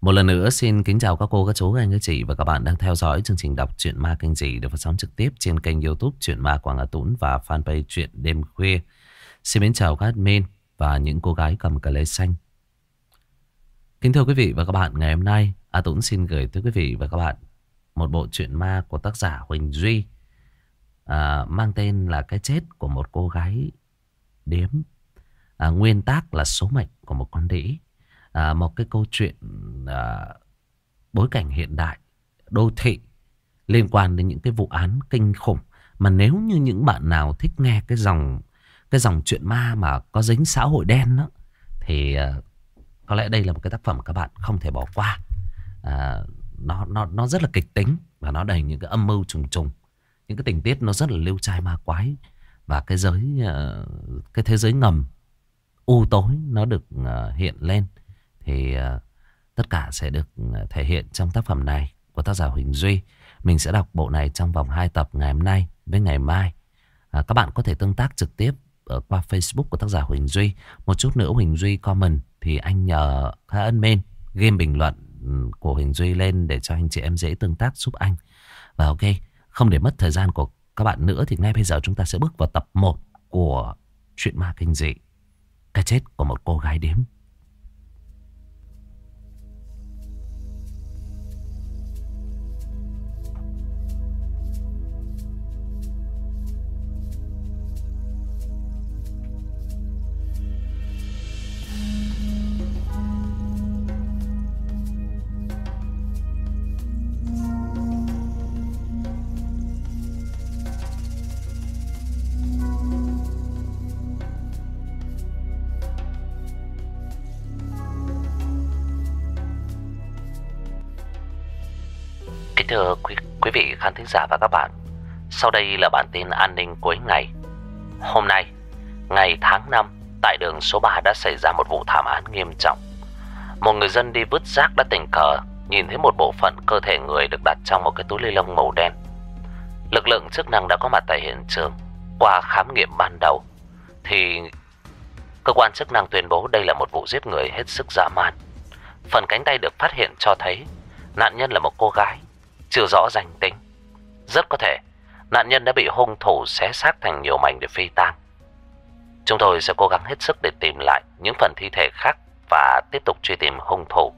Một lần nữa xin kính chào các cô, các chú, các anh, các chị và các bạn đang theo dõi chương trình đọc truyện ma kinh dị được phát sóng trực tiếp trên kênh youtube truyện ma Quảng Hà Tũng và fanpage truyện đêm khuya. Xin mến chào các admin và những cô gái cầm cờ lê xanh. Kính thưa quý vị và các bạn, ngày hôm nay A Tũng xin gửi tới quý vị và các bạn một bộ truyện ma của tác giả Huỳnh Duy à, mang tên là Cái chết của một cô gái điếm. À, nguyên tác là số mệnh của một con đĩ à, một cái câu chuyện à, bối cảnh hiện đại, đô thị liên quan đến những cái vụ án kinh khủng. Mà nếu như những bạn nào thích nghe cái dòng cái dòng chuyện ma mà có dính xã hội đen đó, thì à, có lẽ đây là một cái tác phẩm mà các bạn không thể bỏ qua. À, nó nó nó rất là kịch tính và nó đầy những cái âm mưu trùng trùng, những cái tình tiết nó rất là lưu trai ma quái và cái giới à, cái thế giới ngầm u tối nó được à, hiện lên thì ờ, tất cả sẽ được ờ, thể hiện trong tác phẩm này của tác giả Huỳnh Duy. Mình sẽ đọc bộ này trong vòng 2 tập ngày hôm nay với ngày mai. À, các bạn có thể tương tác trực tiếp ở qua Facebook của tác giả Huỳnh Duy. Một chút nữa Huỳnh Duy comment thì anh nhờ các ân men game bình luận ừ, của Huỳnh Duy lên để cho anh chị em dễ tương tác giúp anh. Và ok, không để mất thời gian của các bạn nữa thì ngay bây giờ chúng ta sẽ bước vào tập 1 của chuyện ma kinh dị. Cái chết của một cô gái đếm. Thính giả và các bạn. Sau đây là bản tin an ninh cuối ngày. Hôm nay, ngày tháng 5 Tại đường số 3 đã xảy ra một vụ thảm án nghiêm trọng. Một người dân đi vứt rác đã tình cờ Nhìn thấy một bộ phận cơ thể người được đặt trong một cái túi ly lông màu đen. Lực lượng chức năng đã có mặt tại hiện trường. Qua khám nghiệm ban đầu Thì cơ quan chức năng tuyên bố đây là một vụ giết người hết sức dã man. Phần cánh tay được phát hiện cho thấy nạn nhân là một cô gái chưa rõ danh tính. Rất có thể nạn nhân đã bị hung thủ xé xác thành nhiều mảnh để phi tang. Chúng tôi sẽ cố gắng hết sức để tìm lại những phần thi thể khác và tiếp tục truy tìm hung thủ.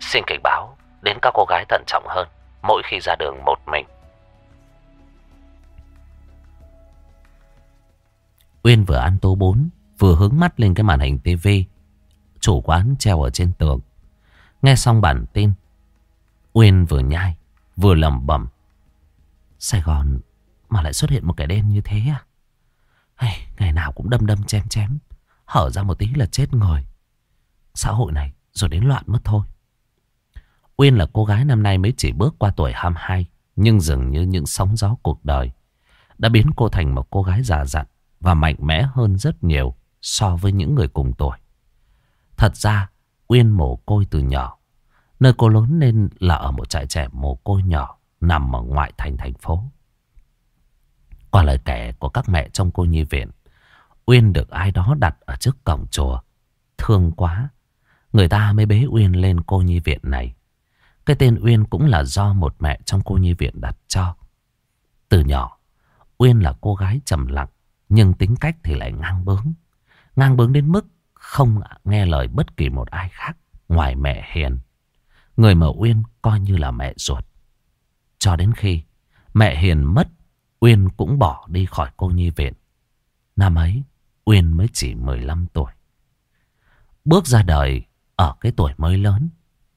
Xin cảnh báo đến các cô gái thận trọng hơn mỗi khi ra đường một mình. Uyên vừa ăn tô bún, vừa hướng mắt lên cái màn hình TV Chủ quán treo ở trên tường. Nghe xong bản tin, Uyên vừa nhai, Vừa lẩm bẩm Sài Gòn mà lại xuất hiện một kẻ đen như thế à? Hey, Ngày nào cũng đâm đâm chém chém Hở ra một tí là chết người Xã hội này rồi đến loạn mất thôi. Uyên là cô gái năm nay mới chỉ bước qua tuổi 22 Nhưng dường như những sóng gió cuộc đời Đã biến cô thành một cô gái già dặn Và mạnh mẽ hơn rất nhiều So với những người cùng tuổi. Thật ra Uyên mồ côi từ nhỏ. Nơi cô lớn lên là ở một trại trẻ mồ côi nhỏ nằm ở ngoại thành thành phố. Qua lời kể của các mẹ trong cô nhi viện, Uyên được ai đó đặt ở trước cổng chùa. Thương quá, người ta mới bế Uyên lên cô nhi viện này. Cái tên Uyên cũng là do một mẹ trong cô nhi viện đặt cho. Từ nhỏ, Uyên là cô gái trầm lặng, nhưng tính cách thì lại ngang bướng. Ngang bướng đến mức không nghe lời bất kỳ một ai khác ngoài mẹ Hiền. Người mà Uyên coi như là mẹ ruột. Cho đến khi mẹ Hiền mất, Uyên cũng bỏ đi khỏi cô nhi viện. Năm ấy, Uyên mới chỉ 15 tuổi. Bước ra đời ở cái tuổi mới lớn,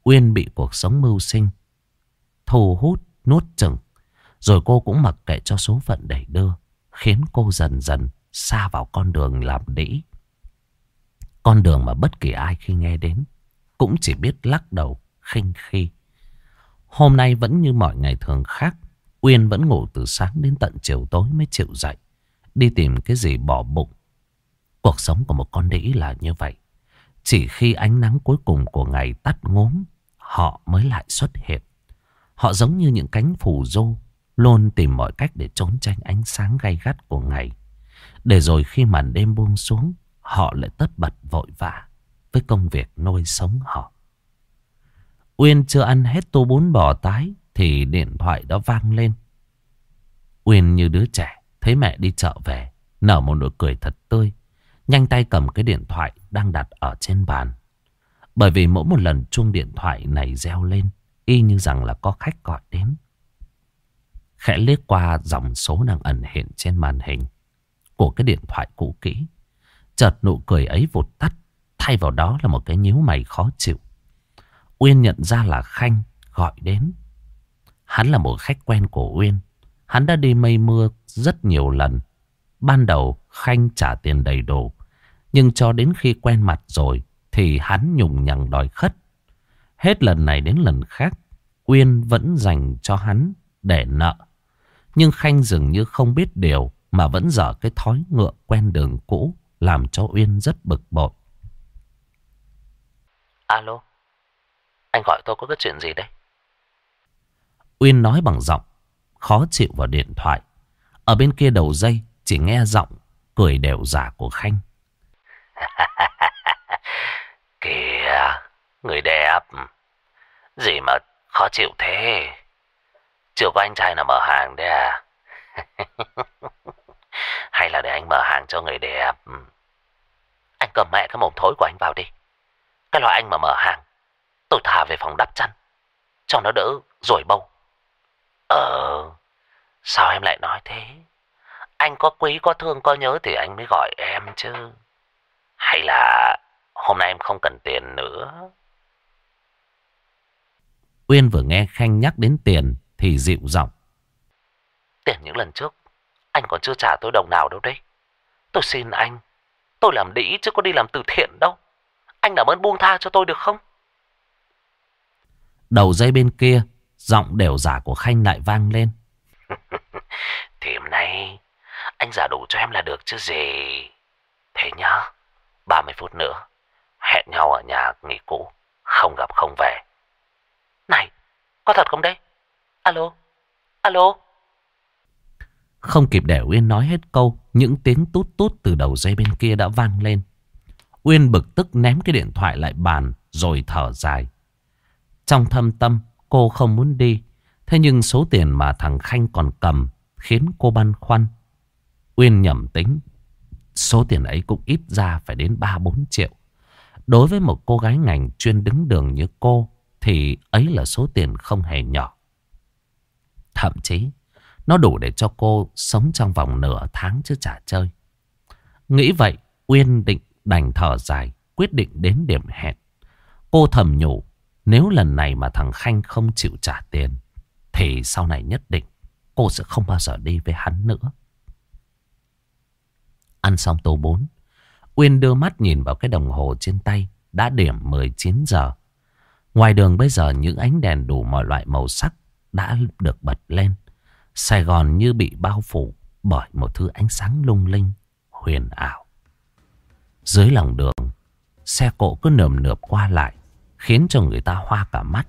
Uyên bị cuộc sống mưu sinh, thu hút, nuốt chừng. Rồi cô cũng mặc kệ cho số phận đẩy đưa, khiến cô dần dần xa vào con đường làm đĩ. Con đường mà bất kỳ ai khi nghe đến cũng chỉ biết lắc đầu khinh khi. Hôm nay vẫn như mọi ngày thường khác, Uyên vẫn ngủ từ sáng đến tận chiều tối mới chịu dậy, đi tìm cái gì bỏ bụng. Cuộc sống của một con đĩ là như vậy. Chỉ khi ánh nắng cuối cùng của ngày tắt ngốm, họ mới lại xuất hiện. Họ giống như những cánh phù du, luôn tìm mọi cách để trốn tránh ánh sáng gay gắt của ngày. Để rồi khi màn đêm buông xuống, họ lại tất bật vội vã với công việc nuôi sống họ. Uyên chưa ăn hết tô bún bò tái thì điện thoại đã vang lên. Uyên như đứa trẻ thấy mẹ đi chợ về, nở một nụ cười thật tươi, nhanh tay cầm cái điện thoại đang đặt ở trên bàn. Bởi vì mỗi một lần chuông điện thoại này reo lên, y như rằng là có khách gọi đến. Khẽ liếc qua dòng số đang ẩn hiện trên màn hình của cái điện thoại cũ kỹ. Chợt nụ cười ấy vụt tắt, thay vào đó là một cái nhíu mày khó chịu. Uyên nhận ra là Khanh gọi đến. Hắn là một khách quen của Uyên. Hắn đã đi mây mưa rất nhiều lần. Ban đầu Khanh trả tiền đầy đủ. Nhưng cho đến khi quen mặt rồi thì hắn nhùng nhằng đòi khất. Hết lần này đến lần khác, Uyên vẫn dành cho hắn để nợ. Nhưng Khanh dường như không biết điều mà vẫn dở cái thói ngựa quen đường cũ làm cho Uyên rất bực bội. Alo, anh gọi tôi có cái chuyện gì đấy? Uyên nói bằng giọng khó chịu vào điện thoại. Ở bên kia đầu dây chỉ nghe giọng cười đều giả của Khanh. Kìa, người đẹp. Gì mà khó chịu thế? Chưa có anh trai nào mở hàng đấy à? Hay là để anh mở hàng cho người đẹp? Anh cầm mẹ cái mồm thối của anh vào đi. Cái loại anh mà mở hàng, tôi thả về phòng đắp chăn. Cho nó đỡ rồi bâu. Ờ, sao em lại nói thế? Anh có quý, có thương, có nhớ thì anh mới gọi em chứ. Hay là hôm nay em không cần tiền nữa? Uyên vừa nghe Khanh nhắc đến tiền thì dịu giọng. Tiền những lần trước, anh còn chưa trả tôi đồng nào đâu đấy. Tôi xin anh, tôi làm đĩ chứ có đi làm từ thiện đâu. Anh làm ơn buông tha cho tôi được không? Đầu dây bên kia, giọng đều giả của Khanh lại vang lên. thì hôm nay, anh giả đủ cho em là được chứ gì. Thế nhá, 30 phút nữa, hẹn nhau ở nhà nghỉ cũ, không gặp không về. Này, có thật không đấy? Alo, alo. Không kịp để Uyên nói hết câu, những tiếng tút tút từ đầu dây bên kia đã vang lên. Uyên bực tức ném cái điện thoại lại bàn rồi thở dài. Trong thâm tâm, cô không muốn đi. Thế nhưng số tiền mà thằng Khanh còn cầm khiến cô băn khoăn. Uyên nhầm tính. Số tiền ấy cũng ít ra phải đến 3-4 triệu. Đối với một cô gái ngành chuyên đứng đường như cô thì ấy là số tiền không hề nhỏ. Thậm chí nó đủ để cho cô sống trong vòng nửa tháng chứ chả chơi. Nghĩ vậy Uyên định đành thở dài quyết định đến điểm hẹn. Cô thầm nhủ nếu lần này mà thằng Khanh không chịu trả tiền, thì sau này nhất định cô sẽ không bao giờ đi với hắn nữa. Ăn xong tô bún, Uyên đưa mắt nhìn vào cái đồng hồ trên tay, Đã điểm 19 giờ. Ngoài đường bây giờ những ánh đèn đủ mọi loại màu sắc Đã được bật lên, Sài Gòn như bị bao phủ Bởi một thứ ánh sáng lung linh, Huyền ảo. Dưới lòng đường, Xe cộ cứ nườm nượp qua lại. Khiến cho người ta hoa cả mắt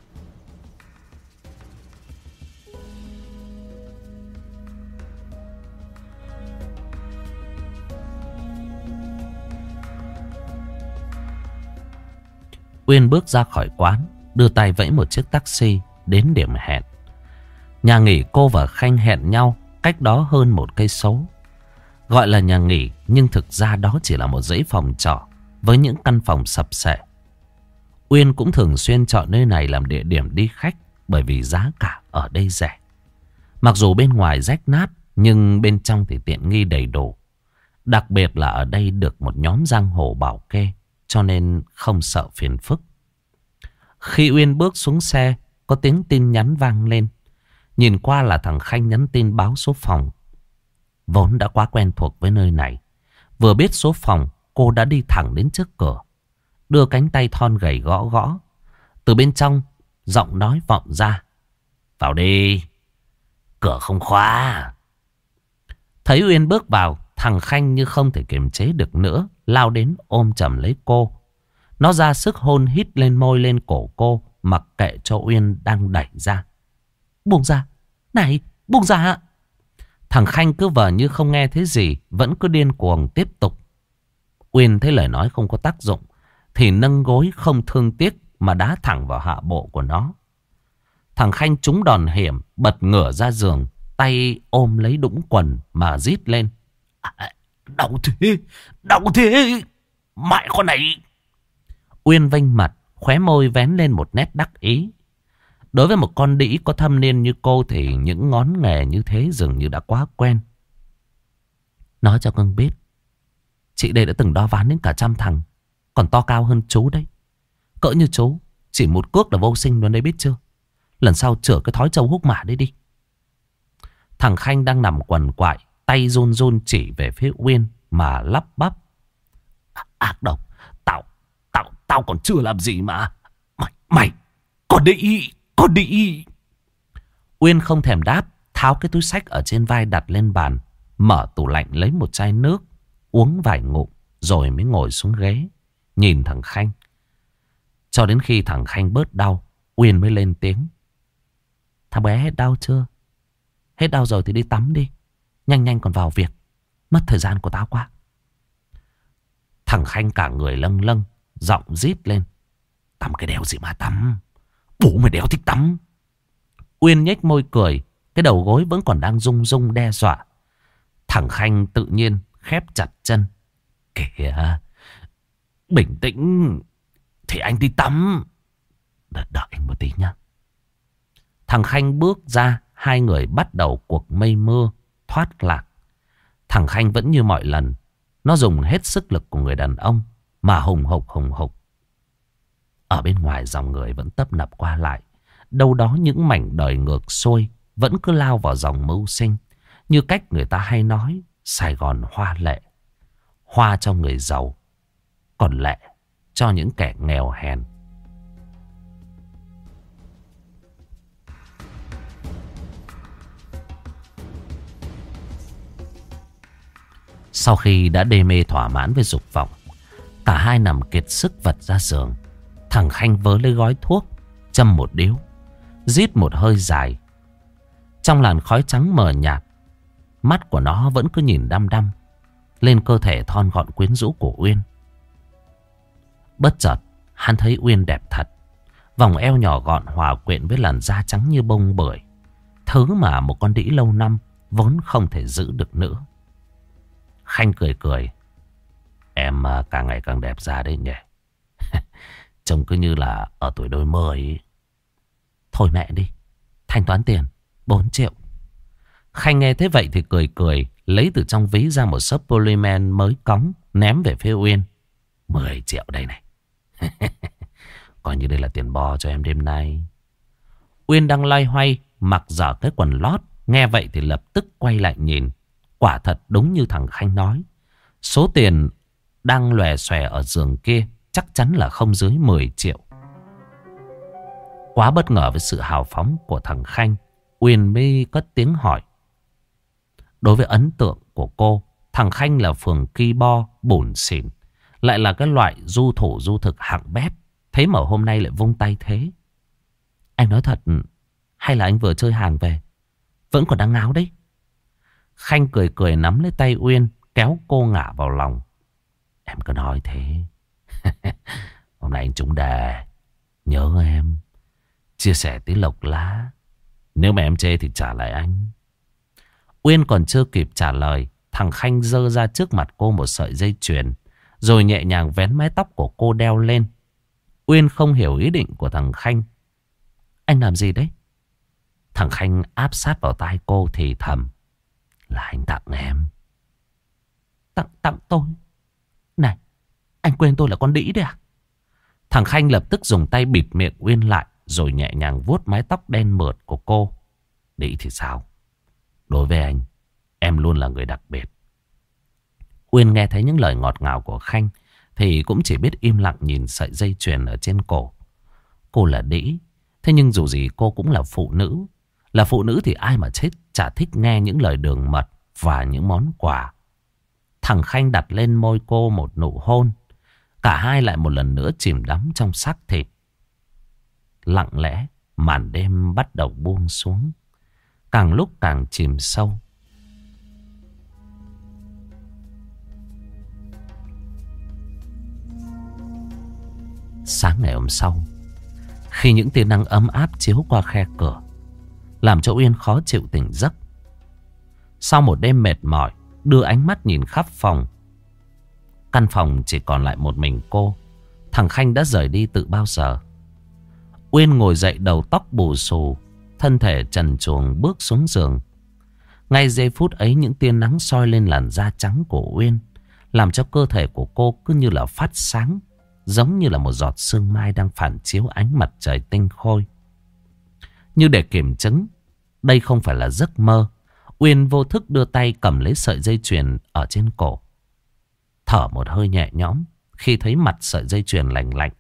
Uyên bước ra khỏi quán, đưa tay vẫy một chiếc taxi đến điểm hẹn. Nhà nghỉ cô và Khanh hẹn nhau cách đó hơn một cây số. Gọi là nhà nghỉ nhưng thực ra đó chỉ là một dãy phòng trọ với những căn phòng sập sệ. Uyên cũng thường xuyên chọn nơi này làm địa điểm đi khách bởi vì giá cả ở đây rẻ. Mặc dù bên ngoài rách nát nhưng bên trong thì tiện nghi đầy đủ. Đặc biệt là ở đây được một nhóm giang hồ bảo kê cho nên không sợ phiền phức. Khi Uyên bước xuống xe, có tiếng tin nhắn vang lên. Nhìn qua là thằng Khanh nhắn tin báo số phòng. Vốn đã quá quen thuộc với nơi này. Vừa biết số phòng, cô đã đi thẳng đến trước cửa. Đưa cánh tay thon gầy gõ gõ. Từ bên trong, giọng nói vọng ra. Vào đi, cửa không khóa. Thấy Uyên bước vào, thằng Khanh như không thể kiềm chế được nữa lao đến ôm chầm lấy cô. Nó ra sức hôn hít lên môi lên cổ cô, mặc kệ cho Uyên đang đẩy ra. Buông ra, này, buông ra. Thằng Khanh cứ vờ như không nghe thấy gì, vẫn cứ điên cuồng tiếp tục. Uyên thấy lời nói không có tác dụng, thì nâng gối không thương tiếc mà đá thẳng vào hạ bộ của nó. Thằng Khanh trúng đòn hiểm, bật ngửa ra giường, tay ôm lấy đũng quần mà rít lên. À, đau thế, đau thế, mẹ con này. Uyên vênh mặt, khóe môi vén lên một nét đắc ý. Đối với một con đĩ có thâm niên như cô thì những ngón nghề như thế dường như đã quá quen. Nói cho con biết, chị đây đã từng đo ván đến cả trăm thằng, còn to cao hơn chú đấy. Cỡ như chú, chỉ một cước là vô sinh luôn đấy biết chưa? Lần sau chữa cái thói trâu hút mả đấy đi. Thằng Khanh đang nằm quần quại, tay run run chỉ về phía Uyên mà lắp bắp. À, ác độc, tao, tao, tao còn chưa làm gì mà. Mày, mày, còn đi, còn đi. Uyên không thèm đáp, tháo cái túi sách ở trên vai đặt lên bàn, mở tủ lạnh lấy một chai nước, uống vài ngụm, rồi mới ngồi xuống ghế, nhìn thằng Khanh. Cho đến khi thằng Khanh bớt đau, Uyên mới lên tiếng. Thằng bé hết đau chưa? Hết đau rồi thì đi tắm đi. Nhanh nhanh còn vào việc. Mất thời gian của tao quá. Thằng Khanh cả người lâng lâng, giọng rít lên. Tắm cái đéo gì mà tắm. Bố mày đéo thích tắm. Uyên nhếch môi cười, cái đầu gối vẫn còn đang rung rung đe dọa. Thằng Khanh tự nhiên khép chặt chân. Kìa, bình tĩnh thì anh đi tắm. Đợi, đợi anh một tí nhá. Thằng Khanh bước ra, hai người bắt đầu cuộc mây mưa, thoát lạc. Thằng Khanh vẫn như mọi lần, nó dùng hết sức lực của người đàn ông mà hùng hục hùng hục. Ở bên ngoài dòng người vẫn tấp nập qua lại. Đâu đó những mảnh đời ngược xuôi vẫn cứ lao vào dòng mưu sinh. Như cách người ta hay nói, Sài Gòn hoa lệ. Hoa cho người giàu, còn lệ cho những kẻ nghèo hèn. Sau khi đã đê mê thỏa mãn với dục vọng, cả hai nằm kiệt sức vật ra giường. Thằng Khanh vớ lấy gói thuốc, châm một điếu, rít một hơi dài. Trong làn khói trắng mờ nhạt, mắt của nó vẫn cứ nhìn đăm đăm lên cơ thể thon gọn quyến rũ của Uyên. Bất chợt, hắn thấy Uyên đẹp thật. Vòng eo nhỏ gọn hòa quyện với làn da trắng như bông bưởi. Thứ mà một con đĩ lâu năm vốn không thể giữ được nữa. Khanh cười cười. Em à, càng ngày càng đẹp ra đấy nhỉ. Trông cứ như là ở tuổi đôi mươi ấy. Thôi mẹ đi. Thanh toán tiền. 4 triệu. Khanh nghe thế vậy thì cười cười. Lấy từ trong ví ra một sấp polymer mới cóng. Ném về phía Uyên. 10 triệu đây này. Coi như đây là tiền bò cho em đêm nay. Uyên đang loay hoay. Mặc dở cái quần lót. Nghe vậy thì lập tức quay lại nhìn. Quả thật đúng như thằng Khanh nói. Số tiền đang lòe xòe ở giường kia chắc chắn là không dưới 10 triệu. Quá bất ngờ với sự hào phóng của thằng Khanh, Uyên mới cất tiếng hỏi. Đối với ấn tượng của cô, thằng Khanh là phường ki bo, bổn xỉn. Lại là cái loại du thủ du thực hạng bét. Thế mà hôm nay lại vung tay thế. Anh nói thật, hay là anh vừa chơi hàng về? Vẫn còn đang ngáo đấy. Khanh cười cười nắm lấy tay Uyên, kéo cô ngả vào lòng. Em cứ nói thế. Hôm nay anh trúng đề. Nhớ em. Chia sẻ tí lộc lá. Nếu mà em chê thì trả lại anh. Uyên còn chưa kịp trả lời. Thằng Khanh dơ ra trước mặt cô một sợi dây chuyền. Rồi nhẹ nhàng vén mái tóc của cô đeo lên. Uyên không hiểu ý định của thằng Khanh. Anh làm gì đấy? Thằng Khanh áp sát vào tai cô thì thầm. Là anh tặng em. Tặng, tặng tôi? Này, anh quên tôi là con đĩ đấy à? Thằng Khanh lập tức dùng tay bịt miệng Uyên lại rồi nhẹ nhàng vuốt mái tóc đen mượt của cô. Đĩ thì sao? Đối với anh, em luôn là người đặc biệt. Uyên nghe thấy những lời ngọt ngào của Khanh thì cũng chỉ biết im lặng nhìn sợi dây chuyền ở trên cổ. Cô là đĩ, thế nhưng dù gì cô cũng là phụ nữ. Là phụ nữ thì ai mà chết chả thích nghe những lời đường mật và những món quà. Thằng Khanh đặt lên môi cô một nụ hôn. Cả hai lại một lần nữa chìm đắm trong xác thịt. Lặng lẽ, màn đêm bắt đầu buông xuống. Càng lúc càng chìm sâu. Sáng ngày hôm sau, Khi những tia nắng ấm áp chiếu qua khe cửa Làm cho Uyên khó chịu tỉnh giấc. Sau một đêm mệt mỏi Đưa ánh mắt nhìn khắp phòng. Căn phòng chỉ còn lại một mình cô Thằng Khanh đã rời đi từ bao giờ? Uyên ngồi dậy đầu tóc bù xù Thân thể trần truồng bước xuống giường. Ngay giây phút ấy những tia nắng soi lên làn da trắng của Uyên Làm cho cơ thể của cô cứ như là phát sáng. Giống như là một giọt sương mai đang phản chiếu ánh mặt trời tinh khôi Như để kiểm chứng Đây không phải là giấc mơ Uyên vô thức đưa tay cầm lấy sợi dây chuyền ở trên cổ Thở một hơi nhẹ nhõm Khi thấy mặt sợi dây chuyền lạnh lạnh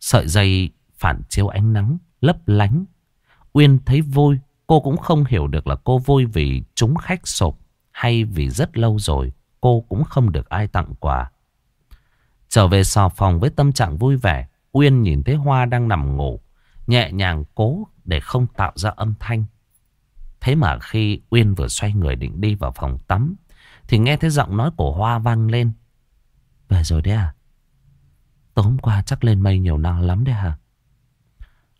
Sợi dây phản chiếu ánh nắng lấp lánh. Uyên thấy vui, cô cũng không hiểu được là cô vui vì chúng khách sộp hay vì rất lâu rồi cô cũng không được ai tặng quà. Trở về sò phòng với tâm trạng vui vẻ, Uyên nhìn thấy Hoa đang nằm ngủ, nhẹ nhàng cố để không tạo ra âm thanh. Thế mà khi Uyên vừa xoay người định đi vào phòng tắm, thì nghe thấy giọng nói của Hoa vang lên. Về rồi đấy à? Tối hôm qua chắc lên mây nhiều năng lắm đấy hả?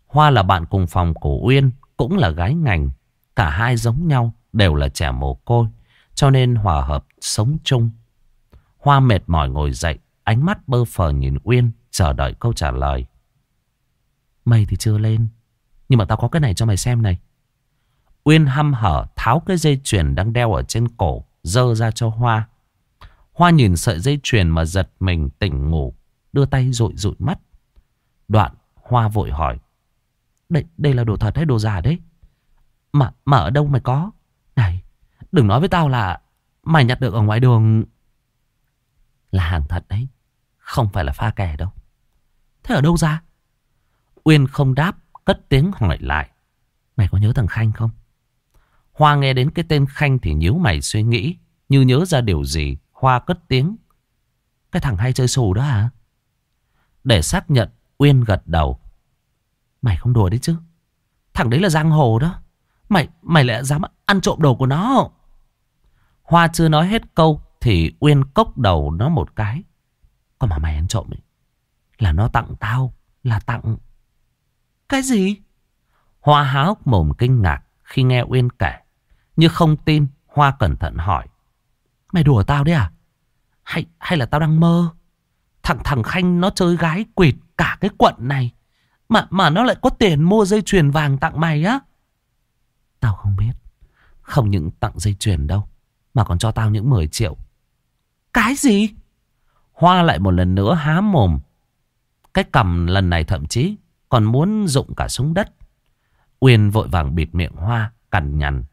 Hoa là bạn cùng phòng của Uyên, cũng là gái ngành. Cả hai giống nhau, đều là trẻ mồ côi, cho nên hòa hợp sống chung. Hoa mệt mỏi ngồi dậy, ánh mắt bơ phờ nhìn Uyên, chờ đợi câu trả lời. Mày thì chưa lên, nhưng mà tao có cái này cho mày xem này. Uyên hăm hở tháo cái dây chuyền đang đeo ở trên cổ, dơ ra cho Hoa. Hoa nhìn sợi dây chuyền mà giật mình tỉnh ngủ, đưa tay rụi rụi mắt. Đoạn, Hoa vội hỏi. Đây, đây là đồ thật hay đồ giả đấy? Mà, mà ở đâu mày có? Này, đừng nói với tao là mày nhặt được ở ngoài đường. Là hàng thật đấy. Không phải là pha kè đâu. Thế ở đâu ra? Uyên không đáp, cất tiếng hỏi lại. Mày có nhớ thằng Khanh không? Hoa nghe đến cái tên Khanh thì nhíu mày suy nghĩ. Như nhớ ra điều gì, Hoa cất tiếng. Cái thằng hay chơi xù đó hả? Để xác nhận, Uyên gật đầu. Mày không đùa đấy chứ. Thằng đấy là giang hồ đó. Mày mày lại dám ăn trộm đồ của nó. Hoa chưa nói hết câu thì Uyên cốc đầu nó một cái. Còn mà mày ăn trộm ấy, là nó tặng tao, là tặng. Cái gì? Hoa há hốc mồm kinh ngạc khi nghe Uyên kể. Như không tin, Hoa cẩn thận hỏi. Mày đùa tao đấy à? Hay, hay là tao đang mơ? Thằng thằng Khanh nó chơi gái quỵt cả cái quận này. Mà mà nó lại có tiền mua dây chuyền vàng tặng mày á. Tao không biết. Không những tặng dây chuyền đâu. Mà còn cho tao những 10 triệu. Cái gì? Hoa lại một lần nữa há mồm. Cái cầm lần này thậm chí còn muốn dụng cả súng đất. Uyên vội vàng bịt miệng Hoa, cằn nhằn.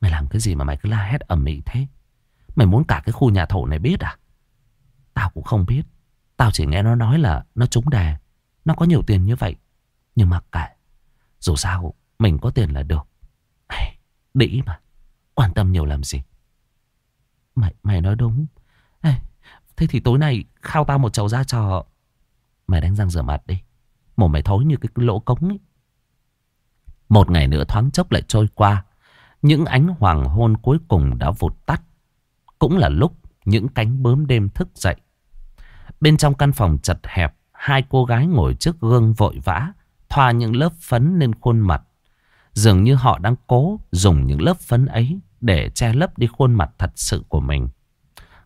Mày làm cái gì mà mày cứ la hét ầm ĩ thế? Mày muốn cả cái khu nhà thổ này biết à? Tao cũng không biết. Tao chỉ nghe nó nói là nó trúng đề. Nó có nhiều tiền như vậy. Nhưng mà cả Dù sao mình có tiền là được Đĩ mà Quan tâm nhiều làm gì Mày, mày nói đúng Thế thì tối nay khao tao một chầu ra trò Mày đánh răng rửa mặt đi. Mồm mày thối như cái lỗ cống ấy. Một ngày nữa thoáng chốc lại trôi qua. Những ánh hoàng hôn cuối cùng đã vụt tắt. Cũng là lúc những cánh bướm đêm thức dậy. Bên trong căn phòng chật hẹp, Hai cô gái ngồi trước gương vội vã, thoa những lớp phấn lên khuôn mặt. Dường như họ đang cố dùng những lớp phấn ấy để che lấp đi khuôn mặt thật sự của mình.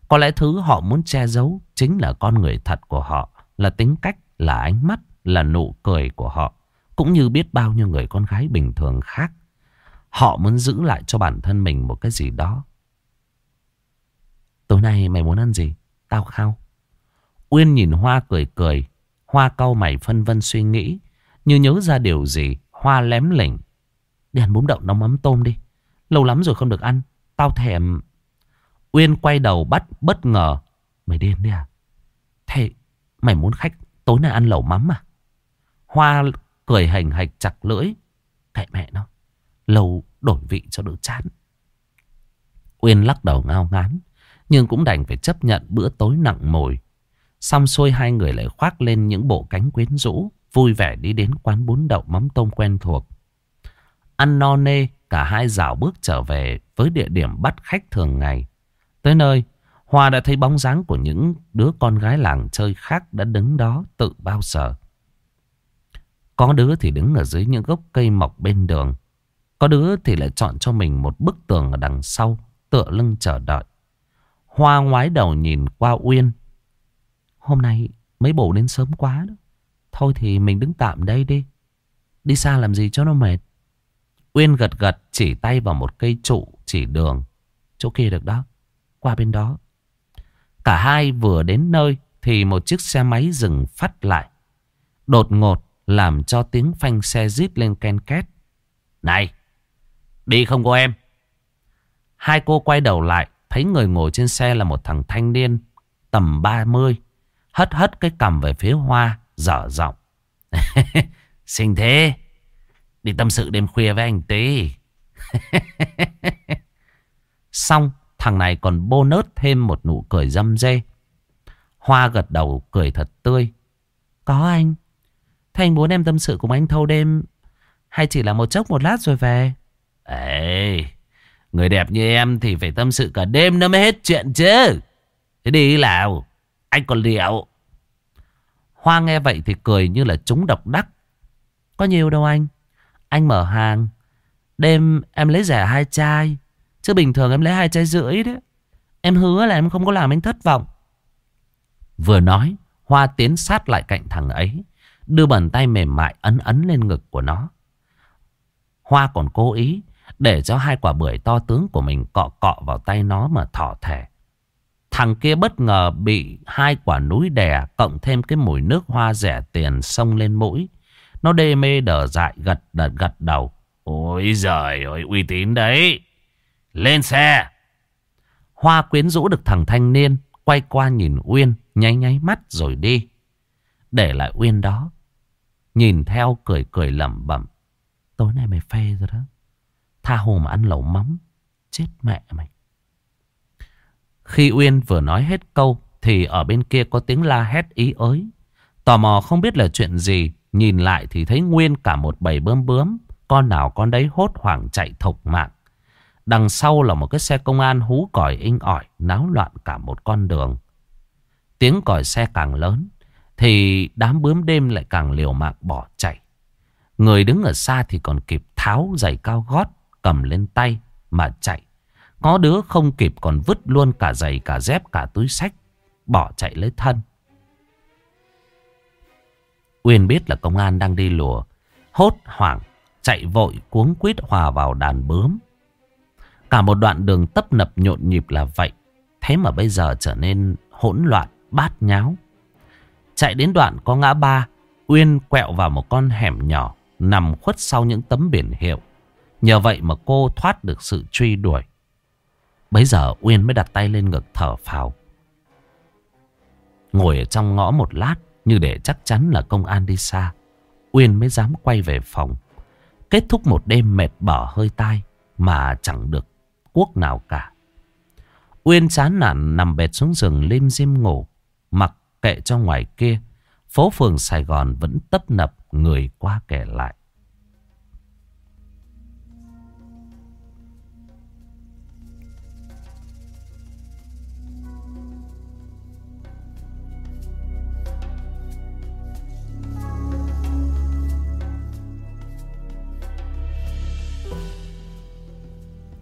Có lẽ thứ họ muốn che giấu chính là con người thật của họ, là tính cách, là ánh mắt, là nụ cười của họ, cũng như biết bao nhiêu người con gái bình thường khác. Họ muốn giữ lại cho bản thân mình một cái gì đó. Tối nay mày muốn ăn gì? Tao khao. Uyên nhìn Hoa cười cười. Hoa cau mày phân vân suy nghĩ. Như nhớ ra điều gì Hoa lém lỉnh Đi ăn bún đậu nóng mắm tôm đi Lâu lắm rồi không được ăn Tao thèm Uyên quay đầu bắt bất ngờ. Mày điên đi à? Thế mày muốn khách tối nay ăn lẩu mắm à? Hoa cười hành hạch chặt lưỡi. Kệ mẹ nó Lẩu đổi vị cho đỡ chán. Uyên lắc đầu ngao ngán Nhưng cũng đành phải chấp nhận bữa tối nặng mồi. Xong xuôi hai người lại khoác lên những bộ cánh quyến rũ Vui vẻ đi đến quán bún đậu mắm tôm quen thuộc. Ăn no nê, cả hai dạo bước trở về với địa điểm bắt khách thường ngày. Tới nơi, Hoa đã thấy bóng dáng của những đứa con gái làng chơi khác đã đứng đó tự bao giờ. Có đứa thì đứng ở dưới những gốc cây mọc bên đường. Có đứa thì lại chọn cho mình một bức tường ở đằng sau, tựa lưng chờ đợi. Hoa ngoái đầu nhìn qua Uyên. Hôm nay mấy bộ đến sớm quá đó. Thôi thì mình đứng tạm đây đi. Đi xa làm gì cho nó mệt. Uyên gật gật chỉ tay vào một cây trụ chỉ đường. Chỗ kia được đó. Qua bên đó. Cả hai vừa đến nơi thì một chiếc xe máy dừng phát lại. Đột ngột làm cho tiếng phanh xe rít lên ken két. Này, đi không cô em? Hai cô quay đầu lại, thấy người ngồi trên xe là một thằng thanh niên tầm 30. Hất hất cái cầm về phía Hoa, dở giọng. Xinh thế, đi tâm sự đêm khuya với anh tí. Xong, thằng này còn bô nớt thêm một nụ cười dâm dê. Hoa gật đầu cười thật tươi. Có anh. Thế anh muốn em tâm sự cùng anh thâu đêm? Hay chỉ là một chốc một lát rồi về? Ê Người đẹp như em thì phải tâm sự cả đêm nó mới hết chuyện chứ. Thế đi nào Anh còn liệu. Hoa nghe vậy thì cười như là chúng độc đắc. Có nhiều đâu anh. Anh mở hàng. Đêm em lấy rẻ hai chai Chứ bình thường em lấy hai chai rưỡi đấy. Em hứa là em không có làm anh thất vọng. Vừa nói, Hoa tiến sát lại cạnh thằng ấy, Đưa bàn tay mềm mại ấn ấn lên ngực của nó. Hoa còn cố ý Để cho hai quả bưởi to tướng của mình cọ cọ vào tay nó mà thỏ thẻ. Thằng kia bất ngờ bị hai quả núi đè Cộng thêm cái mùi nước hoa rẻ tiền xông lên mũi. Nó đê mê đờ dại gật đật gật đầu. Ôi giời ơi, uy tín đấy. Lên xe Hoa quyến rũ được thằng thanh niên Quay qua nhìn Uyên, Nháy nháy mắt rồi đi Để lại Uyên đó Nhìn theo cười cười lẩm bẩm. Tối nay mày phê rồi đó. Tha hồ mà ăn lẩu mắm. Chết mẹ mày. Khi Uyên vừa nói hết câu, thì ở bên kia có tiếng la hét ý ới. Tò mò không biết là chuyện gì. Nhìn lại thì thấy nguyên cả một bầy bướm bướm. Con nào con đấy hốt hoảng chạy thục mạng. Đằng sau là một cái xe công an hú còi inh ỏi, náo loạn cả một con đường. Tiếng còi xe càng lớn, thì đám bướm đêm lại càng liều mạng bỏ chạy. Người đứng ở xa thì còn kịp tháo giày cao gót cầm lên tay mà chạy. Có đứa không kịp còn vứt luôn cả giày cả dép cả túi sách bỏ chạy lấy thân. Uyên biết là công an đang đi lùa, hốt hoảng, chạy vội cuống quýt hòa vào đàn bướm. Cả một đoạn đường tấp nập nhộn nhịp là vậy, thế mà bây giờ trở nên hỗn loạn, bát nháo. Chạy đến đoạn có ngã ba, Uyên quẹo vào một con hẻm nhỏ, nằm khuất sau những tấm biển hiệu. Nhờ vậy mà cô thoát được sự truy đuổi. Bấy giờ Uyên mới đặt tay lên ngực thở phào. Ngồi ở trong ngõ một lát như để chắc chắn là công an đi xa. Uyên mới dám quay về phòng. Kết thúc một đêm mệt bỏ hơi tai mà chẳng được quốc nào cả. Uyên chán nản nằm bệt xuống giường lim dim ngủ. Mặc kệ cho ngoài kia, phố phường Sài Gòn vẫn tấp nập người qua kẻ lại.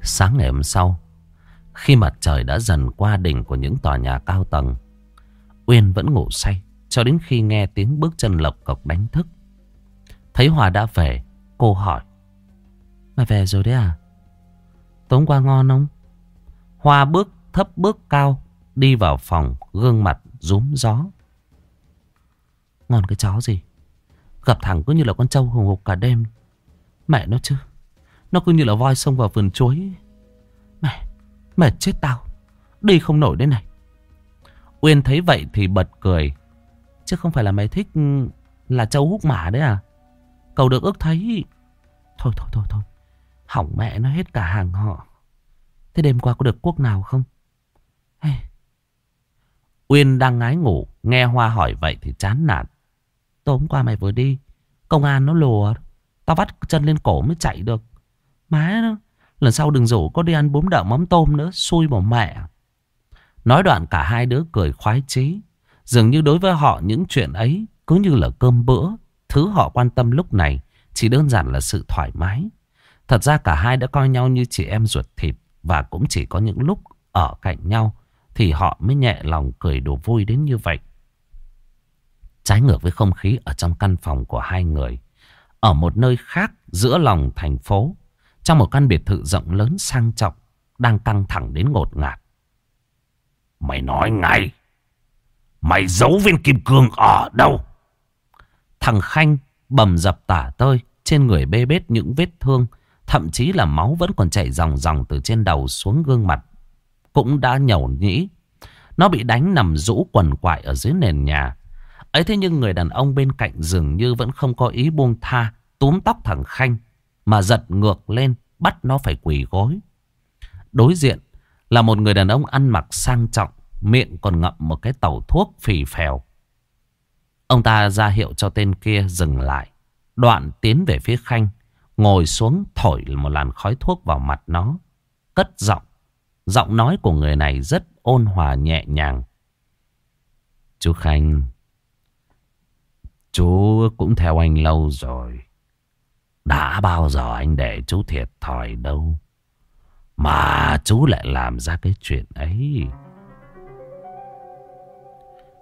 Sáng ngày hôm sau, khi mặt trời đã dần qua đỉnh của những tòa nhà cao tầng, Uyên vẫn ngủ say cho đến khi nghe tiếng bước chân lộc cộc đánh thức. Thấy Hòa đã về, cô hỏi. Mày về rồi đấy à? Tối qua ngon không? Hoa bước thấp bước cao, đi vào phòng, gương mặt rúm gió. Ngon cái chó gì? Gặp thẳng cứ như là con trâu hùng hục cả đêm. Mẹ nó chứ. Nó cứ như là voi xông vào vườn chuối. Mẹ, mẹ chết tao. Đi không nổi đến này. Uyên thấy vậy thì bật cười. Chứ không phải là mày thích ừ, là châu hút mã đấy à? Cầu được ước thấy. Thôi thôi thôi thôi. Hỏng mẹ nó hết cả hàng họ. Thế đêm qua có được quốc nào không? Hey. Uyên đang ngái ngủ. Nghe Hoa hỏi vậy thì chán nản. Tối hôm qua mày vừa đi. Công an nó lùa. Tao vắt chân lên cổ mới chạy được. Má nó. Lần sau đừng rủ có đi ăn bún đậu mắm tôm nữa. Xui bỏ mẹ. Nói đoạn cả hai đứa cười khoái chí. Dường như đối với họ những chuyện ấy cứ như là cơm bữa, Thứ họ quan tâm lúc này chỉ đơn giản là sự thoải mái. Thật ra cả hai đã coi nhau như chị em ruột thịt và cũng chỉ có những lúc ở cạnh nhau thì họ mới nhẹ lòng cười đùa vui đến như vậy. Trái ngược với không khí ở trong căn phòng của hai người. Ở một nơi khác giữa lòng thành phố, trong một căn biệt thự rộng lớn sang trọng, đang căng thẳng đến ngột ngạt. Mày nói ngay, mày giấu viên kim cương ở đâu? Thằng Khanh bầm dập tả tơi, trên người bê bết những vết thương, thậm chí là máu vẫn còn chảy ròng ròng từ trên đầu xuống gương mặt. Cũng đã nhầu nhĩ. Nó bị đánh nằm rũ quần quại ở dưới nền nhà. Ấy thế nhưng người đàn ông bên cạnh dường như vẫn không có ý buông tha, túm tóc thằng Khanh, mà giật ngược lên, bắt nó phải quỳ gối. Đối diện là một người đàn ông ăn mặc sang trọng, miệng còn ngậm một cái tàu thuốc phì phèo. Ông ta ra hiệu cho tên kia dừng lại. Đoạn tiến về phía Khanh, ngồi xuống thổi một làn khói thuốc vào mặt nó. Cất giọng. Giọng nói của người này rất ôn hòa nhẹ nhàng. Chú Khanh, chú cũng theo anh lâu rồi. Đã bao giờ anh để chú thiệt thòi đâu. Mà chú lại làm ra cái chuyện ấy.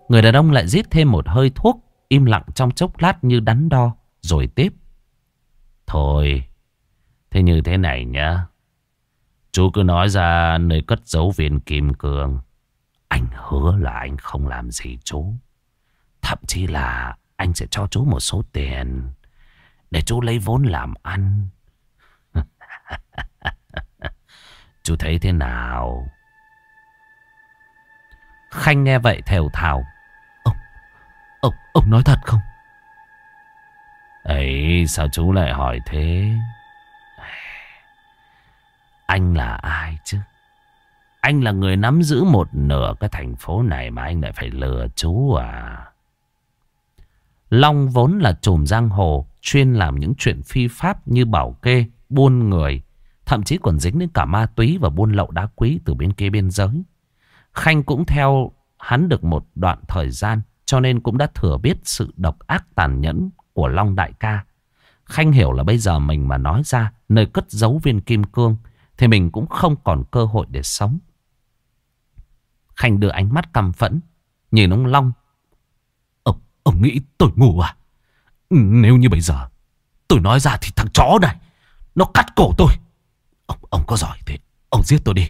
Người đàn ông lại rít thêm một hơi thuốc, im lặng trong chốc lát như đắn đo, rồi tiếp. Thôi, thế như thế này nhá. Chú cứ nói ra nơi cất giấu viên kim cương. Anh hứa là anh không làm gì chú. Thậm chí là anh sẽ cho chú một số tiền để chú lấy vốn làm ăn. chú thấy thế nào? Khanh nghe vậy thều thào. Ông, ông, ông nói thật không? Ấy, sao chú lại hỏi thế? Anh là ai chứ? Anh là người nắm giữ một nửa cái thành phố này mà anh lại phải lừa chú à? Long vốn là trùm giang hồ, chuyên làm những chuyện phi pháp như bảo kê, buôn người, thậm chí còn dính đến cả ma túy và buôn lậu đá quý từ bên kia biên giới. Khanh cũng theo hắn được một đoạn thời gian, cho nên cũng đã thừa biết sự độc ác tàn nhẫn của Long Đại ca. Khanh hiểu là bây giờ mình mà nói ra nơi cất giấu viên kim cương thì mình cũng không còn cơ hội để sống. Khanh đưa ánh mắt căm phẫn, nhìn ông Long. Ông, ông nghĩ tôi ngu à? Ừ, nếu như bây giờ tôi nói ra thì thằng chó này nó cắt cổ tôi. Ông, ông có giỏi thế, ông giết tôi đi.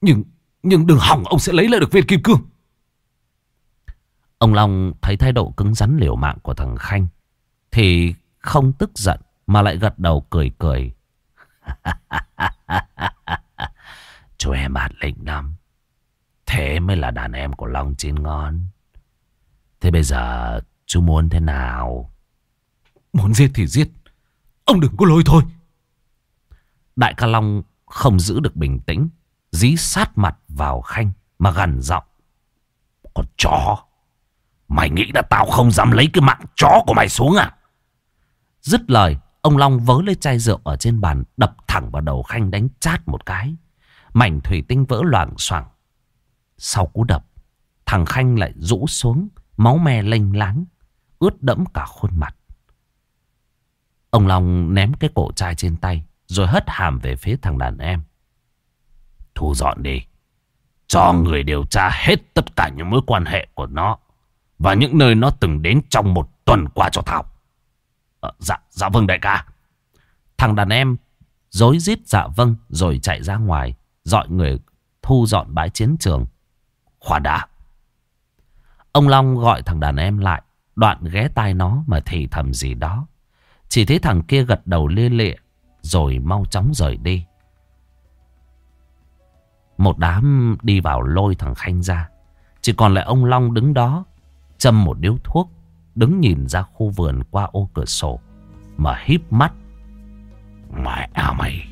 Nhưng nhưng đừng hỏng ông sẽ lấy lại được viên kim cương. Ông Long thấy thái độ cứng rắn liều mạng của thằng Khanh thì không tức giận mà lại gật đầu cười cười. Chú em hạt lĩnh lắm. Thế mới là đàn em của Long chín ngon. Thế bây giờ chú muốn thế nào? Muốn giết thì giết. Ông đừng có lôi thôi. Đại ca Long không giữ được bình tĩnh. Dí sát mặt vào Khanh mà gần giọng. Con chó. Mày nghĩ là tao không dám lấy cái mạng chó của mày xuống à? Dứt lời, ông Long vớ lấy chai rượu ở trên bàn, đập thẳng vào đầu Khanh đánh chát một cái. Mảnh thủy tinh vỡ loảng xoảng. Sau cú đập, thằng Khanh lại rũ xuống, máu me lênh láng, ướt đẫm cả khuôn mặt. Ông Long ném cái cổ chai trên tay, rồi hất hàm về phía thằng đàn em. Thu dọn đi. Cho người điều tra hết tất cả những mối quan hệ của nó. Và những nơi nó từng đến trong một tuần qua cho Thảo. à, dạ, dạ vâng đại ca. Thằng đàn em dối rít dạ vâng rồi chạy ra ngoài. Dọi người thu dọn bãi chiến trường. Khoa đã. Ông Long gọi thằng đàn em lại. Đoạn ghé tai nó mà thì thầm gì đó. Chỉ thấy thằng kia gật đầu lia lịa. Rồi mau chóng rời đi. Một đám đi vào lôi thằng Khanh ra. Chỉ còn lại ông Long đứng đó. Châm một điếu thuốc, Đứng nhìn ra khu vườn qua ô cửa sổ, Mà híp mắt Mẹ à mày,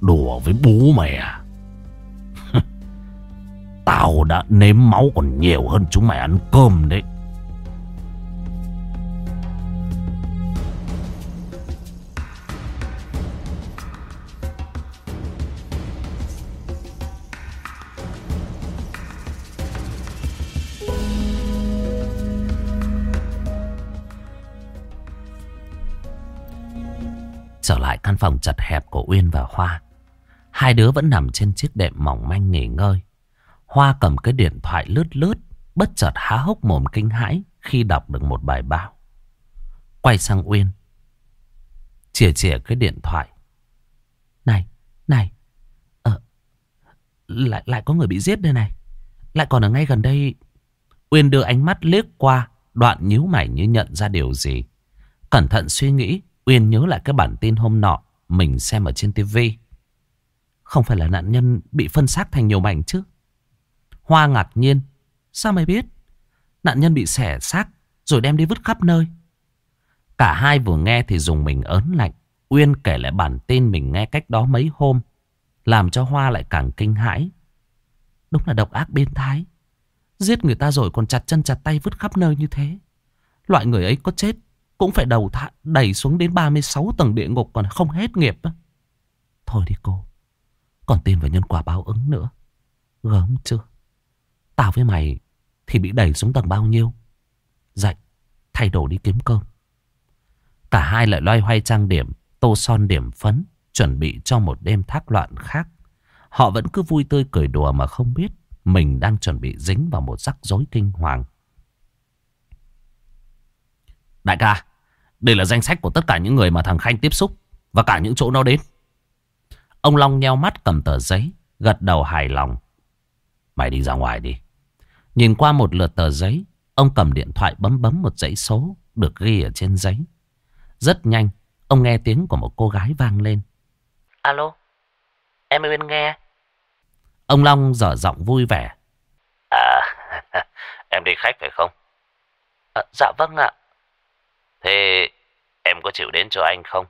Đùa với bố mày à Tao đã nếm máu còn nhiều hơn chúng mày ăn cơm đấy Trở lại căn phòng chật hẹp của Uyên và Hoa. Hai đứa vẫn nằm trên chiếc đệm mỏng manh nghỉ ngơi. Hoa cầm cái điện thoại lướt lướt, bất chợt há hốc mồm kinh hãi khi đọc được một bài báo. Quay sang Uyên. Chìa chìa cái điện thoại. Này, này. Ờ, lại, lại có người bị giết đây này. Lại còn ở ngay gần đây. Uyên đưa ánh mắt liếc qua, đoạn nhíu mày như nhận ra điều gì. Cẩn thận suy nghĩ, Uyên nhớ lại cái bản tin hôm nọ mình xem ở trên tivi. Không phải là nạn nhân bị phân xác thành nhiều mảnh chứ? Hoa ngạc nhiên. Sao mày biết? Nạn nhân bị xẻ xác rồi đem đi vứt khắp nơi. Cả hai vừa nghe thì dùng mình ớn lạnh. Uyên kể lại bản tin mình nghe cách đó mấy hôm. Làm cho Hoa lại càng kinh hãi. Đúng là độc ác biến thái. Giết người ta rồi còn chặt chân chặt tay vứt khắp nơi như thế. Loại người ấy có chết cũng phải đầu thả, đẩy xuống đến 36 tầng địa ngục còn không hết nghiệp. Thôi đi cô. Còn tin vào nhân quả báo ứng nữa. Gớm chưa? Tao với mày thì bị đẩy xuống tầng bao nhiêu? Dậy, thay đồ đi kiếm cơm. Cả hai lại loay hoay trang điểm, tô son điểm phấn, chuẩn bị cho một đêm thác loạn khác. Họ vẫn cứ vui tươi cười đùa mà không biết mình đang chuẩn bị dính vào một rắc rối kinh hoàng. Đại ca, đây là danh sách của tất cả những người mà thằng Khanh tiếp xúc và cả những chỗ nó đến. Ông Long nheo mắt cầm tờ giấy, gật đầu hài lòng. Mày đi ra ngoài đi. Nhìn qua một lượt tờ giấy, ông cầm điện thoại bấm bấm một dãy số được ghi ở trên giấy. Rất nhanh, ông nghe tiếng của một cô gái vang lên. Alo, em Uyên nghe. Ông Long dở giọng vui vẻ. À, em đi khách phải không? À, dạ vâng ạ. Thế em có chịu đến cho anh không?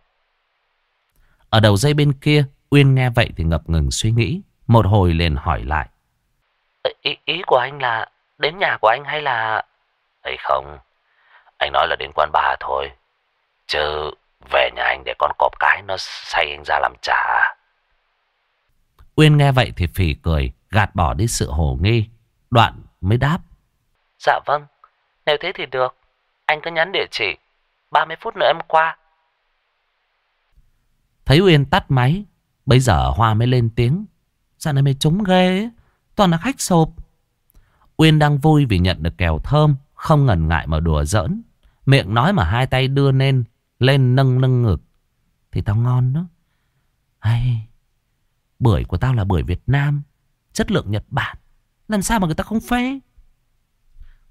Ở đầu dây bên kia, Uyên nghe vậy thì ngập ngừng suy nghĩ. Một hồi liền hỏi lại. Ý, ý của anh là đến nhà của anh hay là... Ấy không, anh nói là đến quán bà thôi. Chứ về nhà anh để con cọp cái nó say anh ra làm trả. Uyên nghe vậy thì phì cười, gạt bỏ đi sự hồ nghi. Đoạn mới đáp. Dạ vâng, nếu thế thì được. Anh cứ nhắn địa chỉ, 30 phút nữa em qua. Thấy Uyên tắt máy, bây giờ Hoa mới lên tiếng. Sao này mày trúng ghê ấy? Toàn là khách sộp. Uyên đang vui vì nhận được kèo thơm, không ngần ngại mà đùa giỡn. Miệng nói mà hai tay đưa lên, lên nâng nâng ngực. Thì tao ngon đó. Hay, bưởi của tao là bưởi Việt Nam, chất lượng Nhật Bản. Làm sao mà người ta không phê?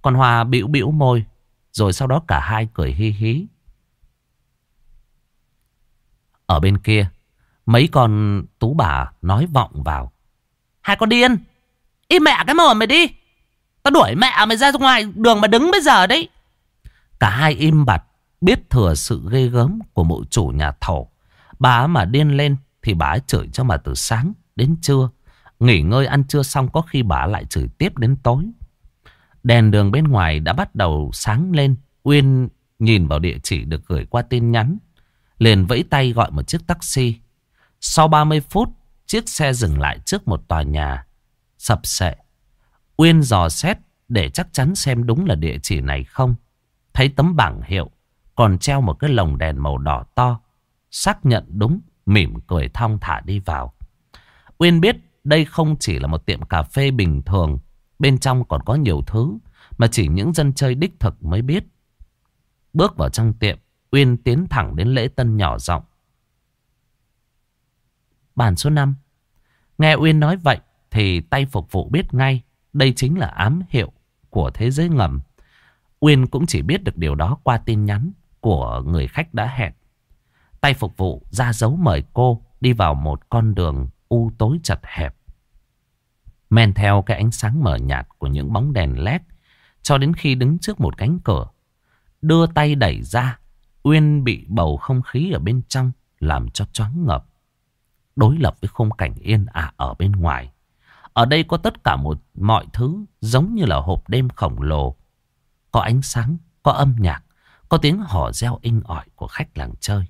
Còn Hòa bĩu bĩu môi, rồi sau đó cả hai cười hi hí. Ở bên kia, mấy con tú bà nói vọng vào. Hai con điên, im mẹ cái mồm mày đi. Tao đuổi mẹ mày ra ngoài đường mà đứng bây giờ đấy. Cả hai im bặt, biết thừa sự ghê gớm của mụ chủ nhà thổ. Bà mà điên lên thì bà ấy chửi cho mà từ sáng đến trưa. Nghỉ ngơi ăn trưa xong có khi bà lại chửi tiếp đến tối. Đèn đường bên ngoài đã bắt đầu sáng lên. Uyên nhìn vào địa chỉ được gửi qua tin nhắn. Liền vẫy tay gọi một chiếc taxi. Sau 30 phút, chiếc xe dừng lại trước một tòa nhà. Sập sệ. Uyên dò xét để chắc chắn xem đúng là địa chỉ này không. Thấy tấm bảng hiệu còn treo một cái lồng đèn màu đỏ to. Xác nhận đúng, mỉm cười thong thả đi vào. Uyên biết đây không chỉ là một tiệm cà phê bình thường. Bên trong còn có nhiều thứ mà chỉ những dân chơi đích thực mới biết. Bước vào trong tiệm, Uyên tiến thẳng đến lễ tân nhỏ giọng. Bản số 5. Nghe Uyên nói vậy thì tay phục vụ biết ngay đây chính là ám hiệu của thế giới ngầm. Uyên cũng chỉ biết được điều đó qua tin nhắn của người khách đã hẹn. Tay phục vụ ra dấu mời cô đi vào một con đường u tối chật hẹp. Men theo cái ánh sáng mờ nhạt của những bóng đèn led cho đến khi đứng trước một cánh cửa. Đưa tay đẩy ra, Uyên bị bầu không khí ở bên trong làm cho choáng ngợp. Đối lập với khung cảnh yên ả ở bên ngoài. Ở đây có tất cả một mọi thứ giống như là hộp đêm khổng lồ. Có ánh sáng, có âm nhạc, có tiếng hò reo inh ỏi của khách làng chơi.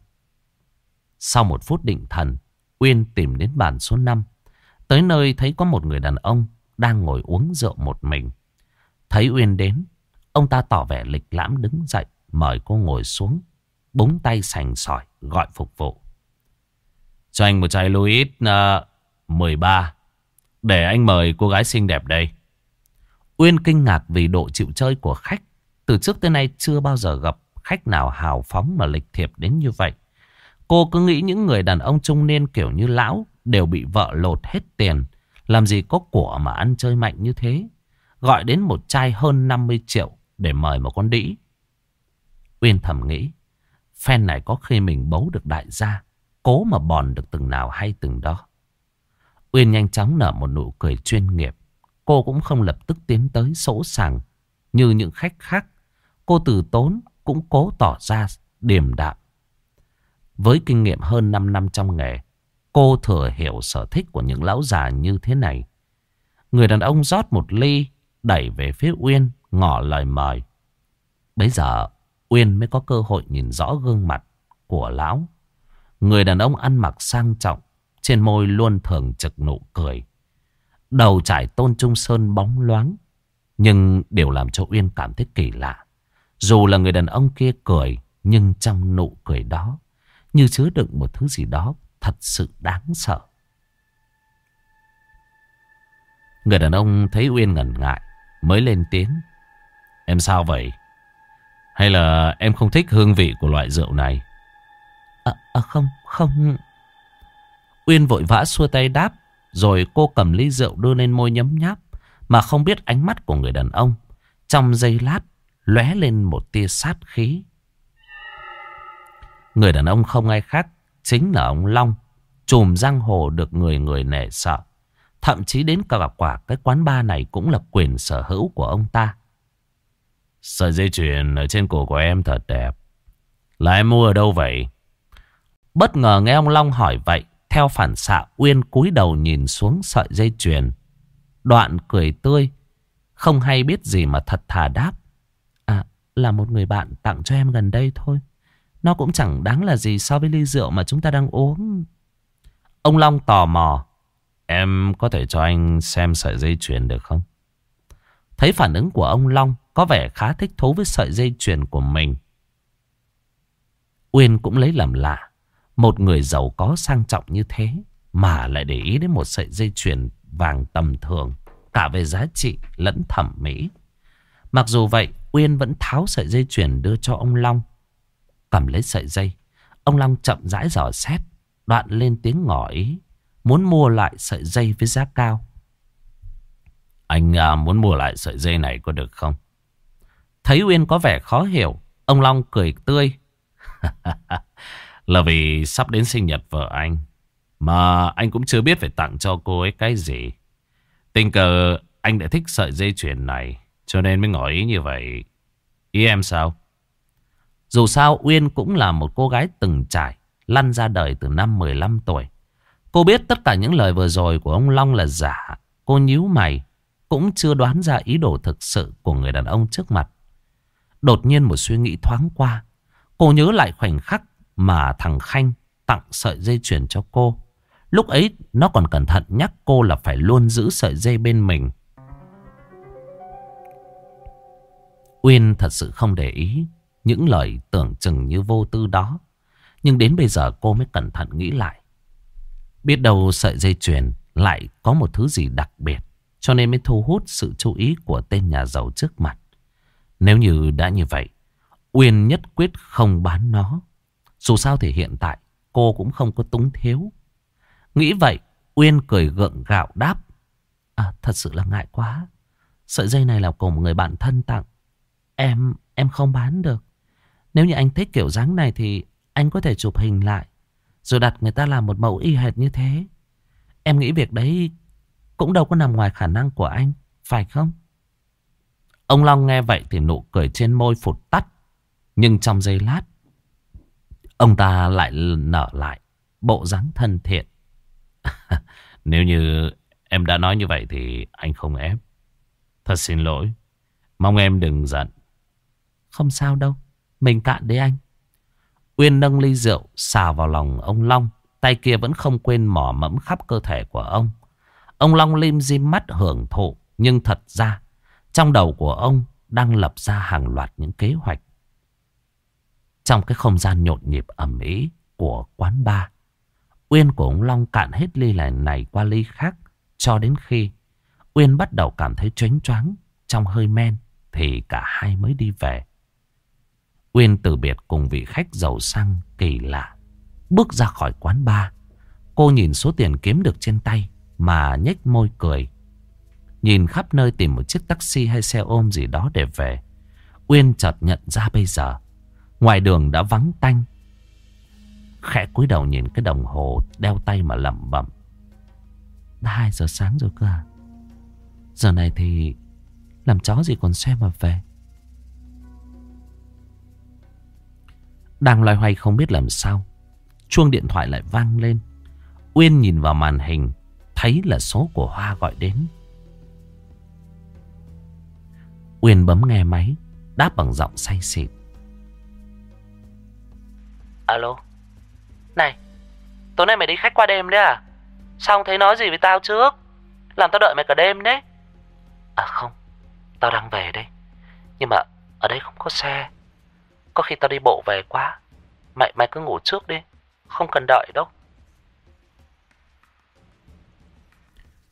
Sau một phút định thần, Uyên tìm đến bàn số 5. Tới nơi thấy có một người đàn ông đang ngồi uống rượu một mình. Thấy Uyên đến, ông ta tỏ vẻ lịch lãm đứng dậy, mời cô ngồi xuống. Búng tay sành sỏi, gọi phục vụ. Cho anh một chai Louis à, uh, 13. Để anh mời cô gái xinh đẹp đây. Uyên kinh ngạc vì độ chịu chơi của khách. Từ trước tới nay chưa bao giờ gặp khách nào hào phóng mà lịch thiệp đến như vậy. Cô cứ nghĩ những người đàn ông trung niên kiểu như lão đều bị vợ lột hết tiền. Làm gì có của mà ăn chơi mạnh như thế. Gọi đến một chai hơn 50 triệu để mời một con đĩ. Uyên thầm nghĩ. Phen này có khi mình bấu được đại gia. Cố mà bòn được từng nào hay từng đó. Uyên nhanh chóng nở một nụ cười chuyên nghiệp. Cô cũng không lập tức tiến tới sỗ sàng như những khách khác. Cô từ tốn cũng cố tỏ ra điềm đạm. Với kinh nghiệm hơn 5 năm trong nghề, cô thừa hiểu sở thích của những lão già như thế này. Người đàn ông rót một ly, đẩy về phía Uyên, ngỏ lời mời. Bây giờ, Uyên mới có cơ hội nhìn rõ gương mặt của lão. Người đàn ông ăn mặc sang trọng, trên môi luôn thường trực nụ cười. Đầu trải tôn trung sơn bóng loáng. Nhưng điều làm cho Uyên cảm thấy kỳ lạ. Dù là người đàn ông kia cười, nhưng trong nụ cười đó, như chứa đựng một thứ gì đó thật sự đáng sợ. Người đàn ông thấy Uyên ngần ngại, mới lên tiếng. Em sao vậy? Hay là em không thích hương vị của loại rượu này? À, à không, không. Uyên vội vã xua tay đáp. Rồi cô cầm ly rượu đưa lên môi nhấm nháp. Mà không biết ánh mắt của người đàn ông. Trong giây lát lóe lên một tia sát khí. Người đàn ông không ai khác. Chính là ông Long. Chùm giang hồ được người người nể sợ. Thậm chí đến cả quả cái quán bar này cũng là quyền sở hữu của ông ta. Sợi dây chuyền ở trên cổ của em thật đẹp. Là em mua ở đâu vậy? Bất ngờ nghe ông Long hỏi vậy. Theo phản xạ Uyên cúi đầu nhìn xuống sợi dây chuyền. Đoạn cười tươi. Không hay biết gì mà thật thà đáp. À là một người bạn tặng cho em gần đây thôi. Nó cũng chẳng đáng là gì so với ly rượu mà chúng ta đang uống. Ông Long tò mò. Em có thể cho anh xem sợi dây chuyền được không? Thấy phản ứng của ông Long, có vẻ khá thích thú với sợi dây chuyền của mình. Uyên cũng lấy làm lạ. Một người giàu có sang trọng như thế mà lại để ý đến một sợi dây chuyền vàng tầm thường. Cả về giá trị lẫn thẩm mỹ. Mặc dù vậy, Uyên vẫn tháo sợi dây chuyền đưa cho ông Long. Cầm lấy sợi dây. Ông Long chậm rãi dò xét. Đoạn lên tiếng ngỏ ý. Muốn mua lại sợi dây với giá cao. Anh à, muốn mua lại sợi dây này có được không? Thấy Uyên có vẻ khó hiểu. Ông Long cười tươi. Là vì sắp đến sinh nhật vợ anh. Mà anh cũng chưa biết phải tặng cho cô ấy cái gì. Tình cờ anh đã thích sợi dây chuyền này. Cho nên mới ngỏ ý như vậy. Ý em sao? Dù sao, Uyên cũng là một cô gái từng trải. Lăn ra đời từ năm 15 tuổi. Cô biết tất cả những lời vừa rồi của ông Long là giả. Cô nhíu mày. Cũng chưa đoán ra ý đồ thực sự của người đàn ông trước mặt. Đột nhiên một suy nghĩ thoáng qua. Cô nhớ lại khoảnh khắc mà thằng Khanh tặng sợi dây chuyền cho cô. Lúc ấy, nó còn cẩn thận nhắc cô là phải luôn giữ sợi dây bên mình. Uyên thật sự không để ý những lời tưởng chừng như vô tư đó. Nhưng đến bây giờ cô mới cẩn thận nghĩ lại. Biết đâu sợi dây chuyền lại có một thứ gì đặc biệt. Cho nên mới thu hút sự chú ý của tên nhà giàu trước mặt. Nếu như đã như vậy, Uyên nhất quyết không bán nó. Dù sao thì hiện tại cô cũng không có túng thiếu. Nghĩ vậy, Uyên cười gượng gạo đáp. À, thật sự là ngại quá. Sợi dây này là của một người bạn thân tặng. Em, em không bán được. Nếu như anh thích kiểu dáng này thì anh có thể chụp hình lại. Rồi đặt người ta làm một mẫu y hệt như thế. Em nghĩ việc đấy cũng đâu có nằm ngoài khả năng của anh. Phải không? Ông Long nghe vậy thì nụ cười trên môi phụt tắt. Nhưng trong giây lát, ông ta lại nở lại bộ dáng thân thiện. Nếu như em đã nói như vậy thì anh không ép. Thật xin lỗi. Mong em đừng giận. Không sao đâu. Mình cạn đấy anh. Uyên nâng ly rượu xào vào lòng ông Long. Tay kia vẫn không quên mỏ mẫm khắp cơ thể của ông. Ông Long lim dim mắt hưởng thụ. Nhưng thật ra trong đầu của ông đang lập ra hàng loạt những kế hoạch. Trong cái không gian nhộn nhịp ẩm ý của quán bar, Uyên của ông Long cạn hết ly này, này qua ly khác. Cho đến khi Uyên bắt đầu cảm thấy choáng choáng trong hơi men thì cả hai mới đi về. Uyên từ biệt cùng vị khách giàu sang kỳ lạ. Bước ra khỏi quán bar. Cô nhìn số tiền kiếm được trên tay mà nhếch môi cười. Nhìn khắp nơi tìm một chiếc taxi hay xe ôm gì đó để về. Uyên chợt nhận ra bây giờ. Ngoài đường đã vắng tanh. Khẽ cúi đầu nhìn cái đồng hồ đeo tay mà lẩm bẩm. Đã 2 giờ sáng rồi cơ à? Giờ này thì làm chó gì còn xe mà về. Đang loay hoay không biết làm sao. Chuông điện thoại lại vang lên. Uyên nhìn vào màn hình. Thấy là số của Hoa gọi đến. Uyên bấm nghe máy. Đáp bằng giọng say xịn. Alo. Này. Tối nay mày đi khách qua đêm đấy à? Sao không thấy nói gì với tao trước? Làm tao đợi mày cả đêm đấy. À không. Tao đang về đây. Nhưng mà ở đây không có xe. Có khi tao đi bộ về quá. Mày mày cứ ngủ trước đi. Không cần đợi đâu.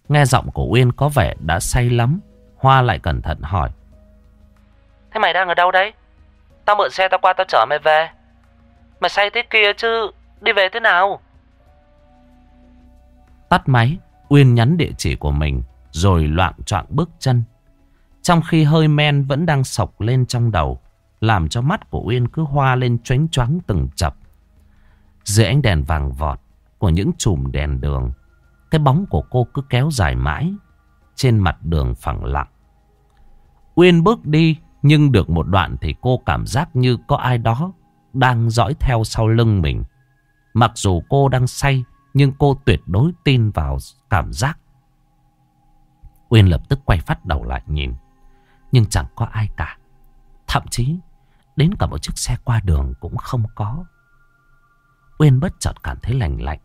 Nghe giọng của Uyên có vẻ đã say lắm. Hoa lại cẩn thận hỏi. Thế mày đang ở đâu đấy? Tao mượn xe tao qua tao chở mày về. Mày say thế kia chứ. Đi về thế nào? Tắt máy. Uyên nhắn địa chỉ của mình. Rồi loạn choạng bước chân. Trong khi hơi men vẫn đang sọc lên trong đầu. Làm cho mắt của Uyên cứ hoa lên choáng choáng từng chập. Dưới ánh đèn vàng vọt của những chùm đèn đường. Cái bóng của cô cứ kéo dài mãi. Trên mặt đường phẳng lặng. Uyên bước đi, nhưng được một đoạn thì cô cảm giác như có ai đó đang dõi theo sau lưng mình. Mặc dù cô đang say, nhưng cô tuyệt đối tin vào cảm giác. Uyên lập tức quay phát đầu lại nhìn. Nhưng chẳng có ai cả. Thậm chí đến cả một chiếc xe qua đường cũng không có. Uyên bất chợt cảm thấy lạnh lạnh.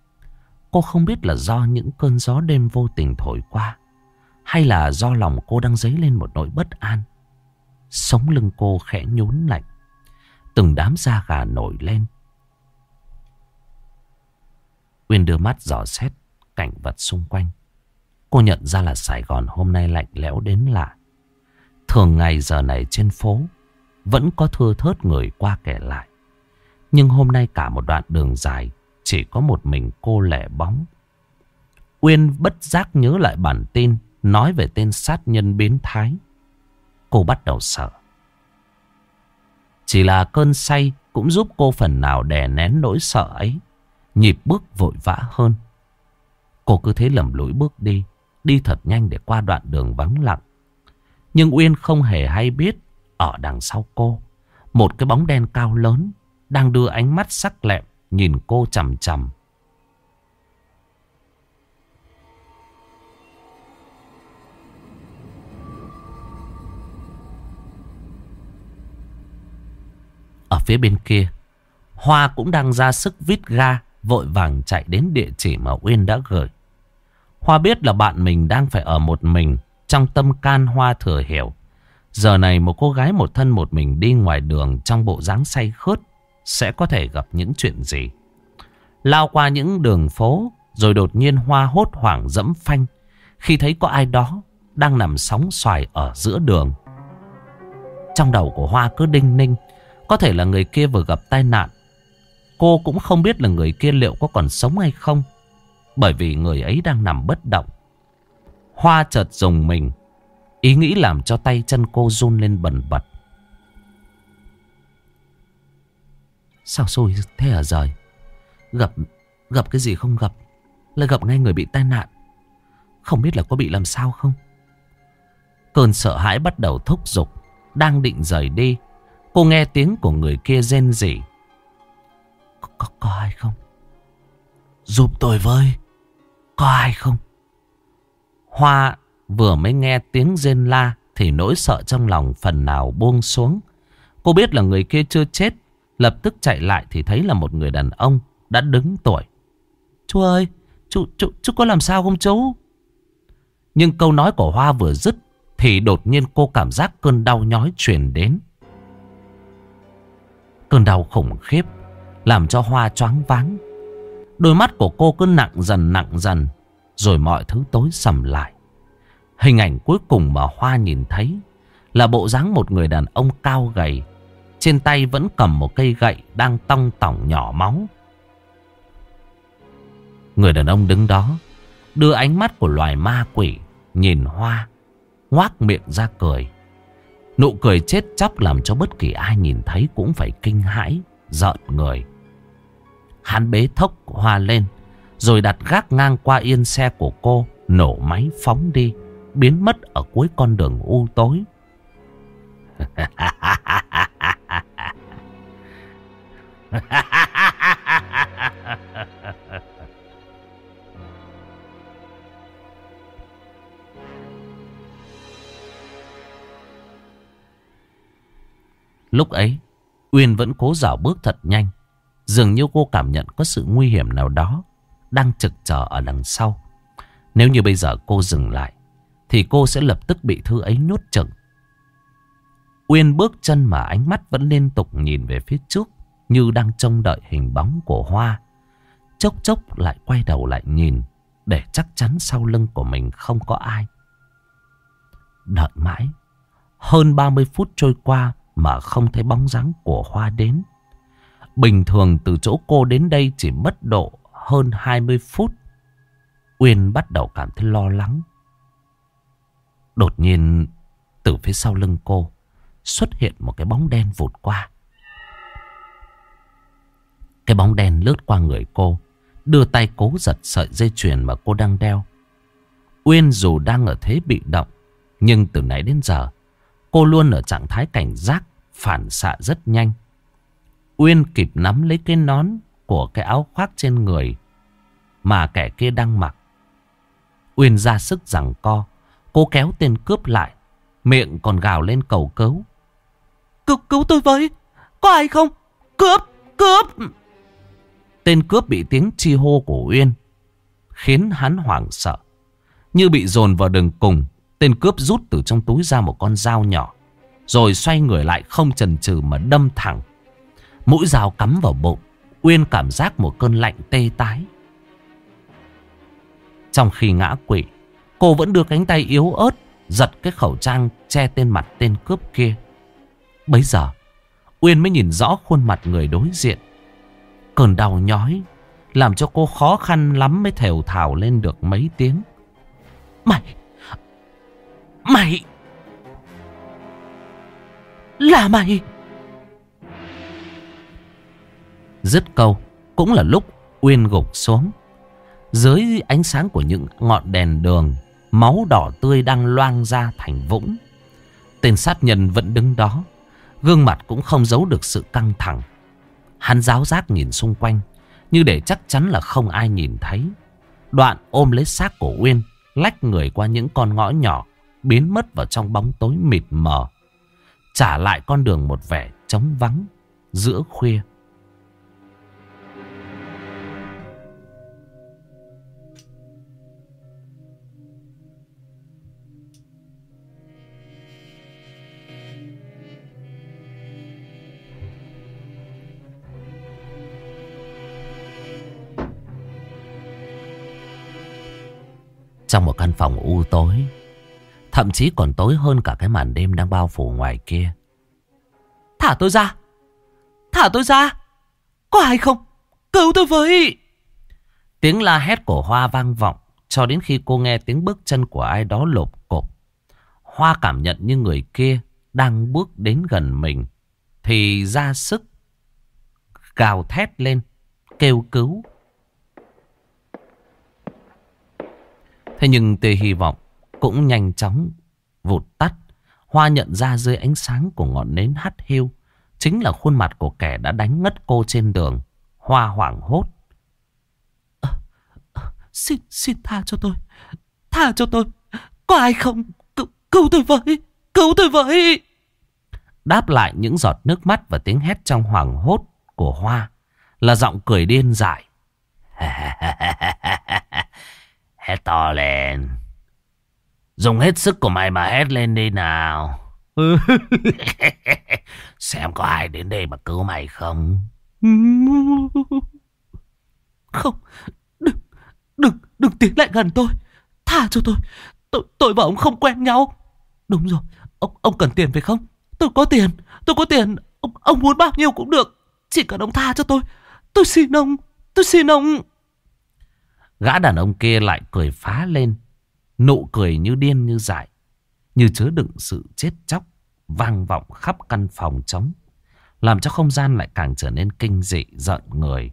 Cô không biết là do những cơn gió đêm vô tình thổi qua. Hay là do lòng cô đang dấy lên một nỗi bất an. Sống lưng cô khẽ nhún lạnh. Từng đám da gà nổi lên. Uyên đưa mắt dò xét cảnh vật xung quanh. Cô nhận ra là Sài Gòn hôm nay lạnh lẽo đến lạ. Thường ngày giờ này trên phố vẫn có thưa thớt người qua kẻ lại. Nhưng hôm nay cả một đoạn đường dài, chỉ có một mình cô lẻ bóng. Uyên bất giác nhớ lại bản tin nói về tên sát nhân biến thái. Cô bắt đầu sợ. Chỉ là cơn say cũng giúp cô phần nào đè nén nỗi sợ ấy. Nhịp bước vội vã hơn. Cô cứ thế lầm lũi bước đi. Đi thật nhanh để qua đoạn đường vắng lặng. Nhưng Uyên không hề hay biết. Ở đằng sau cô. Một cái bóng đen cao lớn. Đang đưa ánh mắt sắc lẹm. Nhìn cô chằm chằm. Ở phía bên kia, Hoa cũng đang ra sức vít ga, vội vàng chạy đến địa chỉ mà Uyên đã gửi. Hoa biết là bạn mình đang phải ở một mình, trong tâm can Hoa thừa hiểu. Giờ này một cô gái một thân một mình đi ngoài đường trong bộ dáng say khướt, sẽ có thể gặp những chuyện gì. Lao qua những đường phố, rồi đột nhiên Hoa hốt hoảng dẫm phanh, khi thấy có ai đó đang nằm sóng xoài ở giữa đường. Trong đầu của Hoa cứ đinh ninh, có thể là người kia vừa gặp tai nạn. Cô cũng không biết là người kia liệu có còn sống hay không. Bởi vì người ấy đang nằm bất động. Hoa chợt dùng mình. Ý nghĩ làm cho tay chân cô run lên bần bật. Sao xui thế ở rời. Gặp gặp cái gì không gặp. Lại gặp ngay người bị tai nạn. Không biết là có bị làm sao không. Cơn sợ hãi bắt đầu thúc giục. Đang định rời đi Cô nghe tiếng của người kia rên rỉ. Có, có, có ai không? Giúp tôi với. Có ai không? Hoa vừa mới nghe tiếng rên la thì nỗi sợ trong lòng phần nào buông xuống. Cô biết là người kia chưa chết. Lập tức chạy lại thì thấy là một người đàn ông đã đứng tuổi. Chú ơi, chú, chú, chú có làm sao không chú? Nhưng câu nói của Hoa vừa dứt thì đột nhiên cô cảm giác cơn đau nhói truyền đến. Cơn đau khủng khiếp làm cho Hoa choáng váng. Đôi mắt của cô cứ nặng dần nặng dần. Rồi mọi thứ tối sầm lại. Hình ảnh cuối cùng mà Hoa nhìn thấy là bộ dáng một người đàn ông cao gầy. Trên tay vẫn cầm một cây gậy đang tong tỏng nhỏ máu. Người đàn ông đứng đó đưa ánh mắt của loài ma quỷ nhìn Hoa, ngoác miệng ra cười. Nụ cười chết chóc làm cho bất kỳ ai nhìn thấy cũng phải kinh hãi, giận người. Hắn bế thốc Hoa lên, rồi đặt gác ngang qua yên xe của cô, nổ máy phóng đi, biến mất ở cuối con đường u tối. Lúc ấy, Uyên vẫn cố dạo bước thật nhanh. Dường như cô cảm nhận có sự nguy hiểm nào đó đang trực chờ ở đằng sau. Nếu như bây giờ cô dừng lại, thì cô sẽ lập tức bị thứ ấy nhốt chừng. Uyên bước chân mà ánh mắt vẫn liên tục nhìn về phía trước như đang trông đợi hình bóng của Hoa. Chốc chốc lại quay đầu lại nhìn để chắc chắn sau lưng của mình không có ai. Đợi mãi, hơn 30 phút trôi qua mà không thấy bóng dáng của Hoa đến. Bình thường từ chỗ cô đến đây chỉ mất độ hơn 20 phút. Uyên bắt đầu cảm thấy lo lắng. Đột nhiên từ phía sau lưng cô xuất hiện một cái bóng đen vụt qua. Cái bóng đen lướt qua người cô, đưa tay cố giật sợi dây chuyền mà cô đang đeo. Uyên dù đang ở thế bị động, nhưng từ nãy đến giờ, cô luôn ở trạng thái cảnh giác, phản xạ rất nhanh. Uyên kịp nắm lấy cái nón của cái áo khoác trên người mà kẻ kia đang mặc. Uyên ra sức giằng co, cô kéo tên cướp lại, miệng còn gào lên cầu cứu. Cứu, cứu tôi với, có ai không? Cướp, cướp! Tên cướp bị tiếng chi hô của Uyên khiến hắn hoảng sợ. Như bị dồn vào đường cùng, tên cướp rút từ trong túi ra một con dao nhỏ. Rồi xoay người lại không chần chừ mà đâm thẳng. Mũi dao cắm vào bụng. Uyên cảm giác một cơn lạnh tê tái. Trong khi ngã quỵ, cô vẫn đưa cánh tay yếu ớt giật cái khẩu trang che tên mặt tên cướp kia. Bấy giờ, Uyên mới nhìn rõ khuôn mặt người đối diện. Cơn đau nhói làm cho cô khó khăn lắm mới thều thào lên được mấy tiếng. Mày! Mày! Là mày! Dứt câu, cũng là lúc Uyên gục xuống. Dưới ánh sáng của những ngọn đèn đường, máu đỏ tươi đang loang ra thành vũng. Tên sát nhân vẫn đứng đó, gương mặt cũng không giấu được sự căng thẳng. Hắn giáo giác nhìn xung quanh, như để chắc chắn là không ai nhìn thấy. Đoạn ôm lấy xác của Uyên, lách người qua những con ngõ nhỏ, biến mất vào trong bóng tối mịt mờ. Trả lại con đường một vẻ trống vắng giữa khuya. Trong một căn phòng u tối, Thậm chí còn tối hơn cả cái màn đêm đang bao phủ ngoài kia. Thả tôi ra! Thả tôi ra! Có ai không? Cứu tôi với! Tiếng la hét của Hoa vang vọng Cho đến khi cô nghe tiếng bước chân của ai đó lộp cộp. Hoa cảm nhận như người kia Đang bước đến gần mình, Thì ra sức Gào thét lên, Kêu cứu. Thế nhưng tia hy vọng cũng nhanh chóng vụt tắt. Hoa nhận ra dưới ánh sáng của ngọn nến hắt hiu. Chính là khuôn mặt của kẻ đã đánh ngất cô trên đường. Hoa hoảng hốt. À, à, xin, xin tha cho tôi. Tha cho tôi. Có ai không? Cứu, cứu tôi với. Cứu tôi với. Đáp lại những giọt nước mắt và tiếng hét trong hoảng hốt của Hoa là giọng cười điên dại. Hét to lên. Dùng hết sức của mày mà hét lên đi nào. Xem có ai đến đây mà cứu mày không. Không, đừng, đừng, đừng tiến lại gần tôi. Tha cho tôi. Tôi, tôi và ông không quen nhau. Đúng rồi, ông, ông cần tiền phải không? Tôi có tiền, tôi có tiền. Ông, ông muốn bao nhiêu cũng được. Chỉ cần ông tha cho tôi. Tôi xin ông, tôi xin ông. Gã đàn ông kia lại cười phá lên. Nụ cười như điên như dại. Như chứa đựng sự chết chóc. Vang vọng khắp căn phòng trống. Làm cho không gian lại càng trở nên kinh dị, giận người.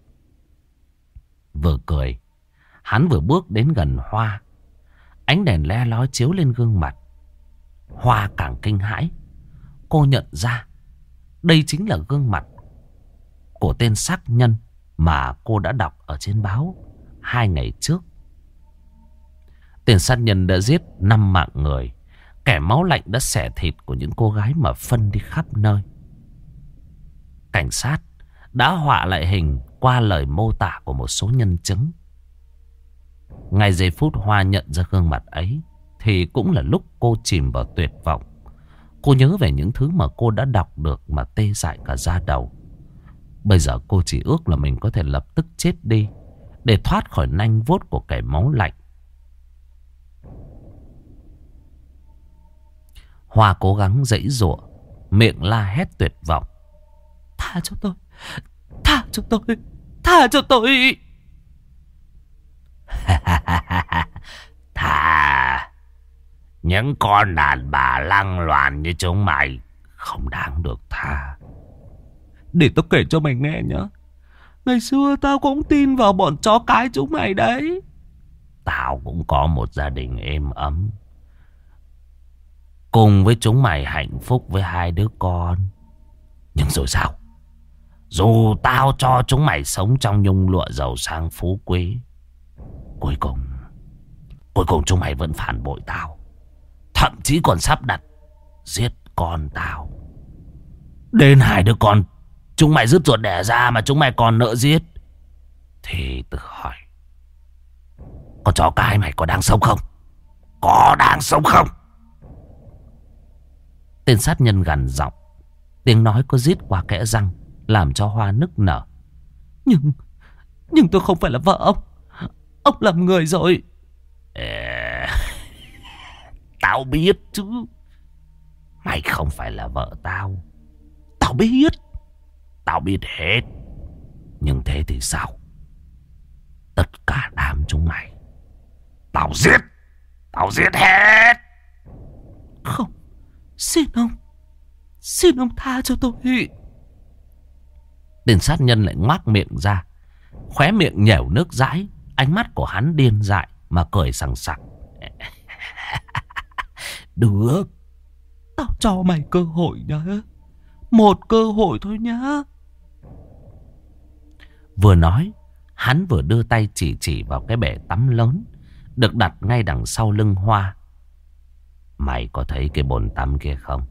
Vừa cười. Hắn vừa bước đến gần Hoa. Ánh đèn le lói chiếu lên gương mặt. Hoa càng kinh hãi. Cô nhận ra. Đây chính là gương mặt của tên sát nhân mà cô đã đọc ở trên báo hai ngày trước. Tên sát nhân đã giết năm mạng người. Kẻ máu lạnh đã xẻ thịt của những cô gái mà phân đi khắp nơi. Cảnh sát đã họa lại hình qua lời mô tả của một số nhân chứng. Ngay giây phút Hoa nhận ra gương mặt ấy, thì cũng là lúc cô chìm vào tuyệt vọng. Cô nhớ về những thứ mà cô đã đọc được mà tê dại cả da đầu. Bây giờ cô chỉ ước là mình có thể lập tức chết đi để thoát khỏi nanh vuốt của kẻ máu lạnh. Hoa cố gắng dãy rủa miệng la hét tuyệt vọng. Tha cho tôi, tha cho tôi, tha cho tôi. Thà Những con đàn bà lăng loàn như chúng mày Không đáng được tha Để tôi kể cho mày nghe nhé Ngày xưa tao cũng tin vào bọn chó cái chúng mày đấy. Tao cũng có một gia đình êm ấm. Cùng với chúng mày hạnh phúc với hai đứa con. Nhưng rồi sao? Dù tao cho chúng mày sống trong nhung lụa giàu sang phú quý, Cuối cùng Cuối cùng chúng mày vẫn phản bội tao. Thậm chí còn sắp đặt Giết con tao. Đến hai đứa con Chúng mày rứt ruột đẻ ra mà chúng mày còn nợ giết. Thì tự hỏi Con chó cái mày có đang sống không? Có đang sống không? Tên sát nhân gằn giọng, Tiếng nói có giết qua kẽ răng, Làm cho Hoa nức nở. Nhưng Nhưng tôi không phải là vợ ông. Ông làm người rồi. Tao biết chứ. Mày không phải là vợ tao. Tao biết. Tao biết hết. Nhưng thế thì sao? Tất cả đám chúng mày. Tao giết. Tao giết hết. Không. Xin ông. Xin ông tha cho tôi. Tên sát nhân lại ngoác miệng ra. Khóe miệng nhẻo nước dãi. Ánh mắt của hắn điên dại Mà cười sằng sặc. Được. Tao cho mày cơ hội nhá. Một cơ hội thôi nhá Vừa nói Hắn vừa đưa tay chỉ chỉ vào cái bể tắm lớn Được đặt ngay đằng sau lưng hoa. Mày có thấy cái bồn tắm kia không?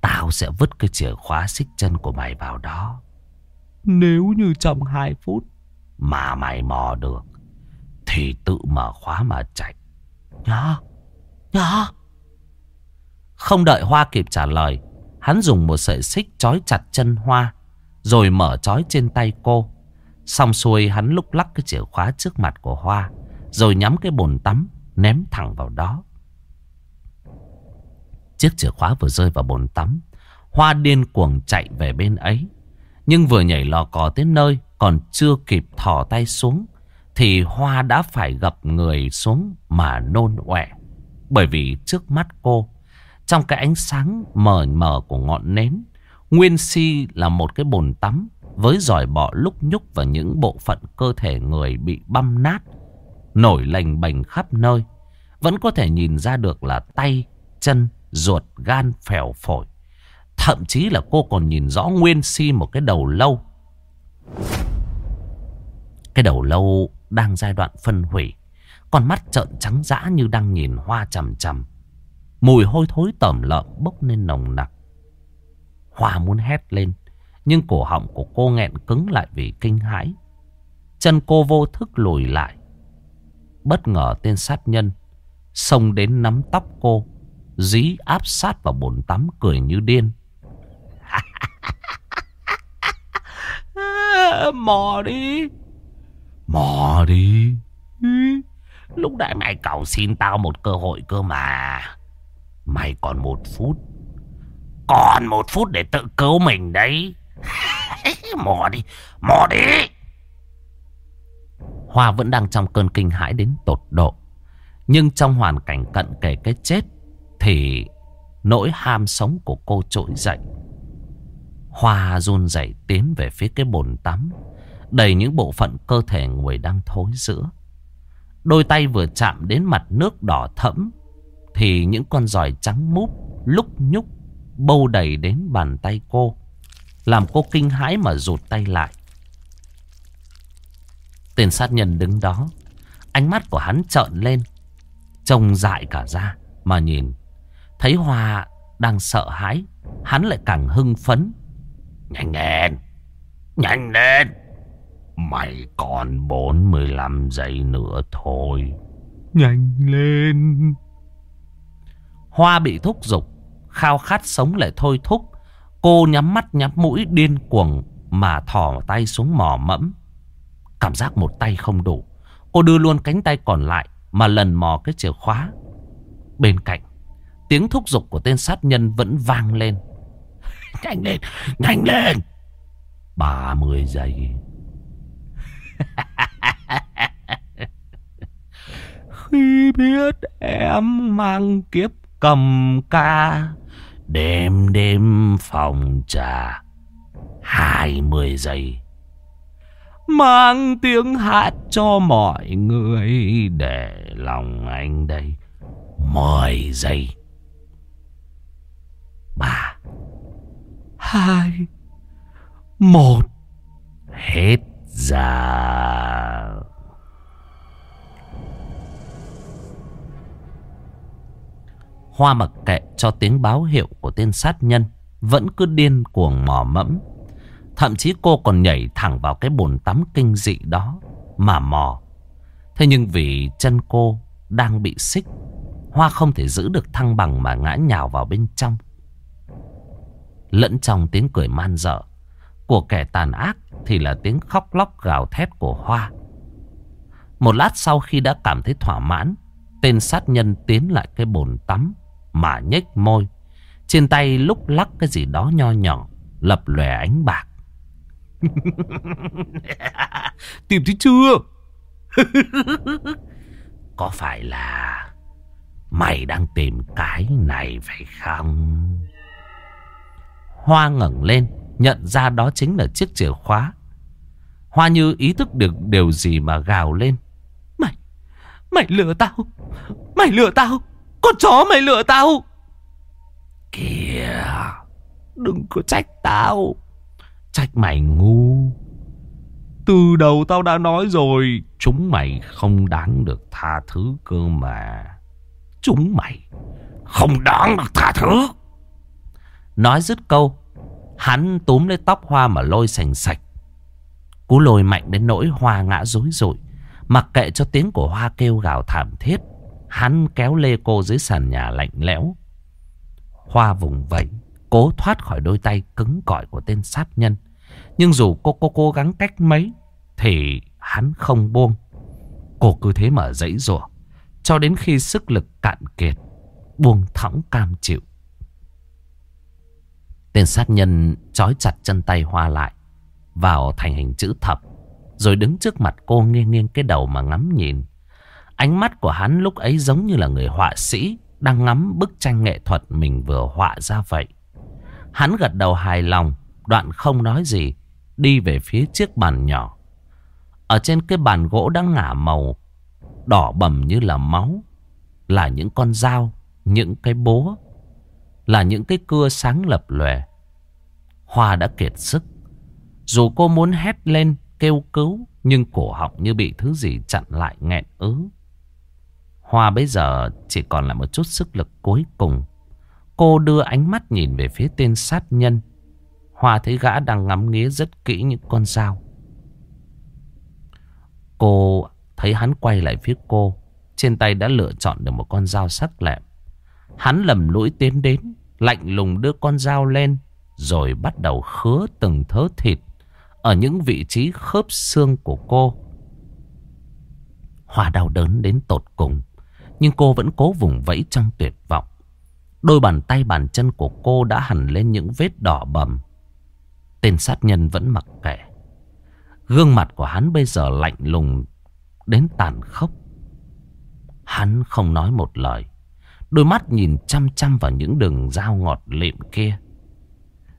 Tao sẽ vứt cái chìa khóa xích chân của mày vào đó. Nếu như trong hai phút Mà mày mò được Thì tự mở khóa mà chạy. Nhá Nhá. Không đợi Hoa kịp trả lời Hắn dùng một sợi xích trói chặt chân Hoa rồi mở trói trên tay cô. Xong xuôi, hắn lúc lắc cái chìa khóa trước mặt của Hoa, Rồi nhắm cái bồn tắm, Ném thẳng vào đó. Chiếc chìa khóa vừa rơi vào bồn tắm, Hoa điên cuồng chạy về bên ấy. Nhưng vừa nhảy lò cò tới nơi, Còn chưa kịp thò tay xuống, Thì Hoa đã phải gặp người xuống Mà nôn ọe. Bởi vì trước mắt cô, Trong cái ánh sáng mờ mờ của ngọn nến Nguyên si là một cái bồn tắm Với giỏi bọ lúc nhúc Và những bộ phận cơ thể người bị băm nát Nổi lành bành khắp nơi Vẫn có thể nhìn ra được là tay, chân ruột, gan, phèo phổi. Thậm chí là cô còn nhìn rõ nguyên si một cái đầu lâu. Cái đầu lâu đang giai đoạn phân hủy. Con mắt trợn trắng dã như đang nhìn hoa chầm chầm. Mùi hôi thối tẩm lợm bốc lên nồng nặc. Hòa muốn hét lên. Nhưng cổ họng của cô nghẹn cứng lại vì kinh hãi. Chân cô vô thức lùi lại. Bất ngờ tên sát nhân xông đến nắm tóc cô, Dí áp sát vào bồn tắm cười như điên. Mò đi. Mò đi. Ừ, lúc nãy mày cầu xin tao một cơ hội cơ mà. Mày còn một phút. Còn một phút để tự cứu mình đấy. mò đi, mò đi. Hoa vẫn đang trong cơn kinh hãi đến tột độ. Nhưng trong hoàn cảnh cận kề cái chết thì nỗi ham sống của cô trỗi dậy. Hoa run rẩy tiến về phía cái bồn tắm, đầy những bộ phận cơ thể người đang thối rữa. Đôi tay vừa chạm đến mặt nước đỏ thẫm thì những con giòi trắng múp lúc nhúc bâu đầy đến bàn tay cô, làm cô kinh hãi mà rụt tay lại. Tên sát nhân đứng đó, ánh mắt của hắn trợn lên, trông dại cả ra mà nhìn. Thấy Hoa đang sợ hãi, hắn lại càng hưng phấn. Nhanh lên, nhanh lên. Mày còn 45 giây nữa thôi. Nhanh lên. Hoa bị thúc giục, khao khát sống lại thôi thúc. Cô nhắm mắt nhắm mũi điên cuồng mà thò tay xuống mò mẫm. Cảm giác một tay không đủ. Cô đưa luôn cánh tay còn lại mà lần mò cái chìa khóa. Bên cạnh, tiếng thúc giục của tên sát nhân vẫn vang lên. Nhanh lên, nhanh lên. 30 giây. Khi biết em mang kiếp cầm ca Đêm đêm phòng trà 20 giây. Mang tiếng hát cho mọi người Để lòng anh đây 10 giây. 3 2 1 Hết giờ. Hoa mặc kệ cho tiếng báo hiệu của tên sát nhân Vẫn cứ điên cuồng mò mẫm. Thậm chí cô còn nhảy thẳng vào cái bồn tắm kinh dị đó Mà mò. Thế nhưng vì chân cô đang bị xích, Hoa không thể giữ được thăng bằng mà ngã nhào vào bên trong. Lẫn trong tiếng cười man dợ Của kẻ tàn ác Thì là tiếng khóc lóc gào thét của Hoa. Một lát sau khi đã cảm thấy thỏa mãn, Tên sát nhân tiến lại cái bồn tắm mà nhếch môi. Trên tay lúc lắc cái gì đó nho nhỏ Lập lòe ánh bạc. Tìm thấy chưa? Có phải là Mày đang tìm cái này phải không? Hoa ngẩng lên Nhận ra đó chính là chiếc chìa khóa. Hoa như ý thức được điều gì mà gào lên. Mày Mày lừa tao Mày lừa tao con chó mày lừa tao. Kìa, Đừng có trách tao. Trách mày ngu. Từ đầu tao đã nói rồi, Chúng mày không đáng được tha thứ cơ mà. Chúng mày Không đáng được tha thứ. Nói dứt câu, Hắn túm lấy tóc hoa mà lôi sành sạch. Cú lôi mạnh đến nỗi hoa ngã rối rội Mặc kệ cho tiếng của hoa kêu gào thảm thiết. Hắn kéo lê cô dưới sàn nhà lạnh lẽo. Hoa vùng vẫy, Cố thoát khỏi đôi tay cứng cỏi của tên sát nhân. Nhưng dù cô cô cố gắng cách mấy, Thì hắn không buông. Cô cứ thế mà dãy rủa, Cho đến khi sức lực cạn kiệt, Buông thõng cam chịu. Tên sát nhân trói chặt chân tay Hoa lại, Vào thành hình chữ thập, Rồi đứng trước mặt cô nghiêng nghiêng cái đầu mà ngắm nhìn. Ánh mắt của hắn lúc ấy giống như là người họa sĩ Đang ngắm bức tranh nghệ thuật mình vừa họa ra vậy Hắn gật đầu hài lòng Đoạn không nói gì Đi về phía chiếc bàn nhỏ Ở trên cái bàn gỗ đã ngả màu Đỏ bầm như là máu Là những con dao Những cái búa là những cái cưa sáng lập lòe. Hoa đã kiệt sức. Dù cô muốn hét lên, kêu cứu, nhưng cổ họng như bị thứ gì chặn lại nghẹn ứ. Hoa bây giờ chỉ còn lại một chút sức lực cuối cùng. Cô đưa ánh mắt nhìn về phía tên sát nhân. Hoa thấy gã đang ngắm nghía rất kỹ những con dao. Cô thấy hắn quay lại phía cô. Trên tay đã lựa chọn được một con dao sắc lẹm. Hắn lầm lũi tiến đến, lạnh lùng đưa con dao lên, rồi bắt đầu khứa từng thớ thịt ở những vị trí khớp xương của cô. Hoa đau đớn đến tột cùng. Nhưng cô vẫn cố vùng vẫy trong tuyệt vọng. Đôi bàn tay bàn chân của cô đã hẳn lên những vết đỏ bầm. Tên sát nhân vẫn mặc kệ. Gương mặt của hắn bây giờ lạnh lùng, đến tàn khốc. Hắn không nói một lời. Đôi mắt nhìn chăm chăm vào những đường dao ngọt lịm kia.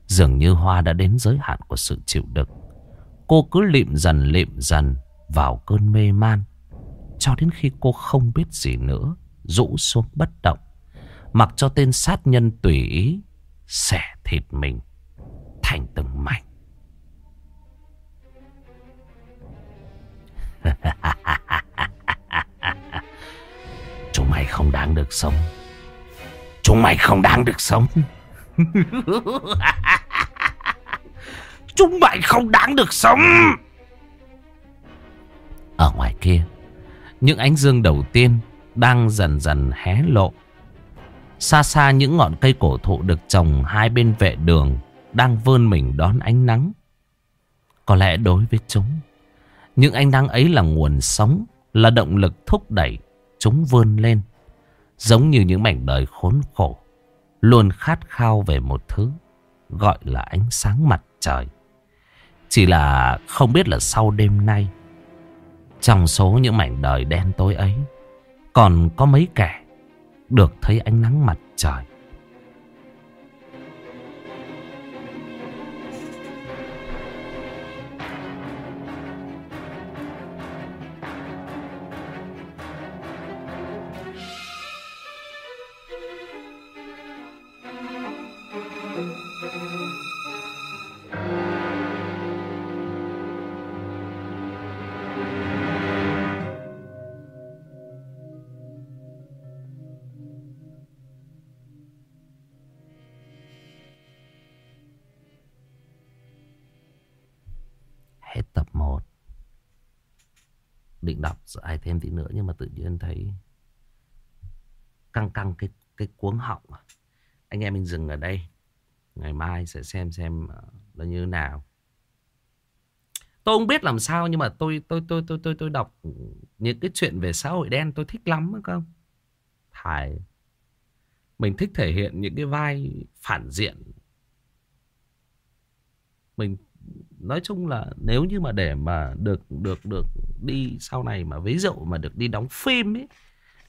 Dường như Hoa đã đến giới hạn của sự chịu đựng. Cô cứ lịm dần lịm dần vào cơn mê man. Cho đến khi cô không biết gì nữa. Rũ xuống bất động. Mặc cho tên sát nhân tùy ý. Xẻ thịt mình. Thành từng mảnh. Chúng mày không đáng được sống. Chúng mày không đáng được sống. Chúng mày không đáng được sống. Ở ngoài kia, những ánh dương đầu tiên đang dần dần hé lộ. Xa xa những ngọn cây cổ thụ được trồng hai bên vệ đường đang vươn mình đón ánh nắng. Có lẽ đối với chúng, những ánh nắng ấy là nguồn sống, là động lực thúc đẩy chúng vươn lên. Giống như những mảnh đời khốn khổ, luôn khát khao về một thứ gọi là ánh sáng mặt trời. Chỉ là không biết là sau đêm nay, trong số những mảnh đời đen tối ấy, còn có mấy kẻ được thấy ánh nắng mặt trời. Đọc ai thêm tí nữa. Nhưng mà tự nhiên thấy Căng căng cái cái cuống họng. Anh em mình dừng ở đây. Ngày mai sẽ xem xem ờ, Nó như thế nào. Tôi không biết làm sao, Nhưng mà tôi tôi tôi tôi tôi tôi đọc Những cái chuyện về xã hội đen tôi thích lắm không? Thải. Mình thích thể hiện những cái vai phản diện. Mình nói chung là nếu như mà để mà được được được đi sau này mà ví dụ mà được đi đóng phim ấy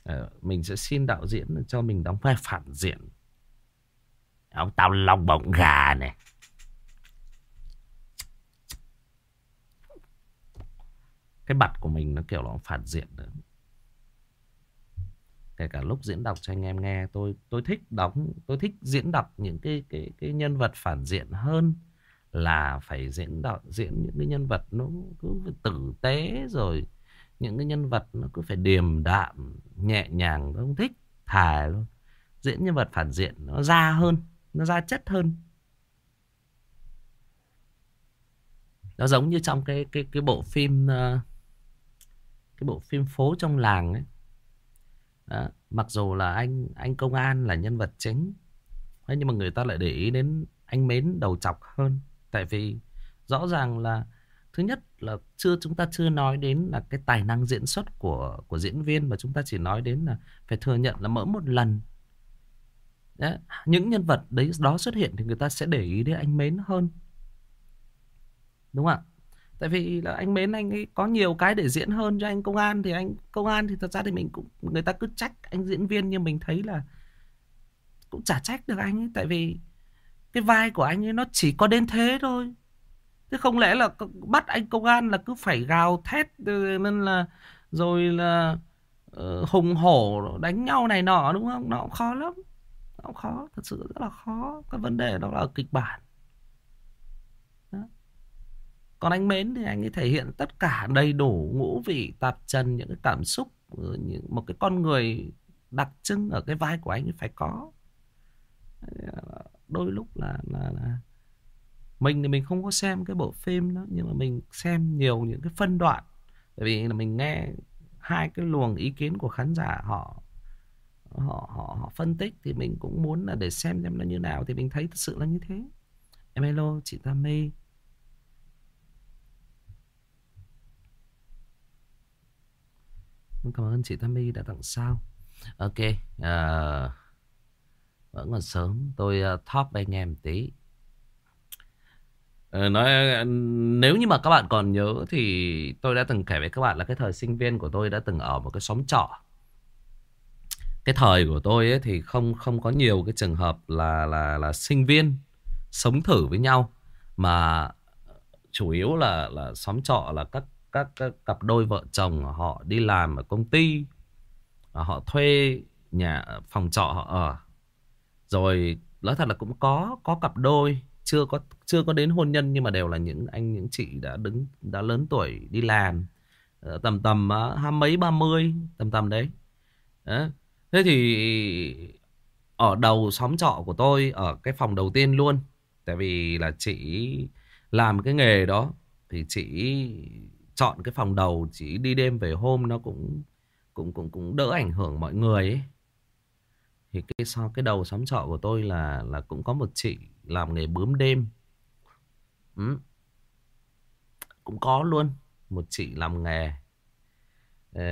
ờ, mình sẽ xin đạo diễn cho mình đóng vai phản diện. Ông tao lòng bọng gà này. Cái mặt của mình nó kiểu nó phản diện nữa kể cả lúc diễn đọc cho anh em nghe, tôi tôi thích đóng, tôi thích diễn đọc những cái cái cái nhân vật phản diện hơn là phải diễn đạo diễn những cái nhân vật nó cứ phải tử tế rồi những cái nhân vật nó cứ phải điềm đạm nhẹ nhàng không thích thà luôn. Diễn nhân vật phản diện nó ra hơn nó ra chất hơn. Nó giống như trong cái cái cái bộ phim ờ, cái bộ phim phố trong làng ấy. Đó, mặc dù là anh anh công an là nhân vật chính nhưng mà người ta lại để ý đến anh mến đầu chọc hơn. Tại vì rõ ràng là thứ nhất là chưa chúng ta chưa nói đến là cái tài năng diễn xuất của của diễn viên mà chúng ta chỉ nói đến là phải thừa nhận là mỡ một lần. Đấy, những nhân vật đấy đó xuất hiện thì người ta sẽ để ý đến anh mến hơn. Đúng không ạ? Tại vì là anh mến anh ấy có nhiều cái để diễn hơn cho anh công an thì anh công an thì thật ra thì mình cũng người ta cứ trách anh diễn viên nhưng mình thấy là cũng chả trách được anh ấy. Tại vì cái vai của anh ấy nó chỉ có đến thế thôi Thế không lẽ là bắt anh công an là cứ phải gào thét ờ, nên là rồi là uh, hùng hổ đánh nhau này nọ đúng không? Nó cũng khó lắm. Nó cũng khó, thật sự rất là khó. Cái vấn đề đó là ở kịch bản. Đó. Còn anh Mến thì anh ấy thể hiện tất cả đầy đủ ngũ vị tạp trần những cái cảm xúc ờ, những một cái con người đặc trưng ở cái vai của anh ấy phải có đôi lúc là là là mình thì mình không có xem cái bộ phim đó nhưng mà mình xem nhiều những cái phân đoạn bởi vì là mình nghe hai cái luồng ý kiến của khán giả họ họ họ, họ phân tích thì mình cũng muốn là để xem xem nó như nào thì mình thấy thật sự là như thế em hello chị tammy Cảm ơn chị Tammy đã tặng sao. Ok. Uh, vẫn còn sớm. Tôi uh, talk với anh em tí. Ờ, nói ờ, nếu như mà các bạn còn nhớ thì tôi đã từng kể với các bạn là cái thời sinh viên của tôi đã từng ở một cái xóm trọ. Cái thời của tôi ấy thì không không có nhiều cái trường hợp là là là sinh viên sống thử với nhau mà chủ yếu là là xóm trọ là các các, các cặp đôi vợ chồng họ đi làm ở công ty họ thuê nhà phòng trọ họ ở rồi, nói thật là cũng có có cặp đôi, chưa có chưa có đến hôn nhân nhưng mà đều là những anh, những chị đã đứng, đã lớn tuổi đi làm. Ờ, tầm tầm ờ, hai mấy, ba mươi, tầm tầm đấy. Thế thì ở đầu xóm trọ của tôi, ở cái phòng đầu tiên luôn, tại vì là chị làm cái nghề đó, thì chị chọn cái phòng đầu, chị đi đêm về hôm nó cũng cũng cũng cũng đỡ ảnh hưởng mọi người ấy. Thì cái sau cái đầu xóm trọ của tôi là là cũng có một chị làm nghề bướm đêm. Ừ. Cũng có luôn một chị làm nghề. Ờ...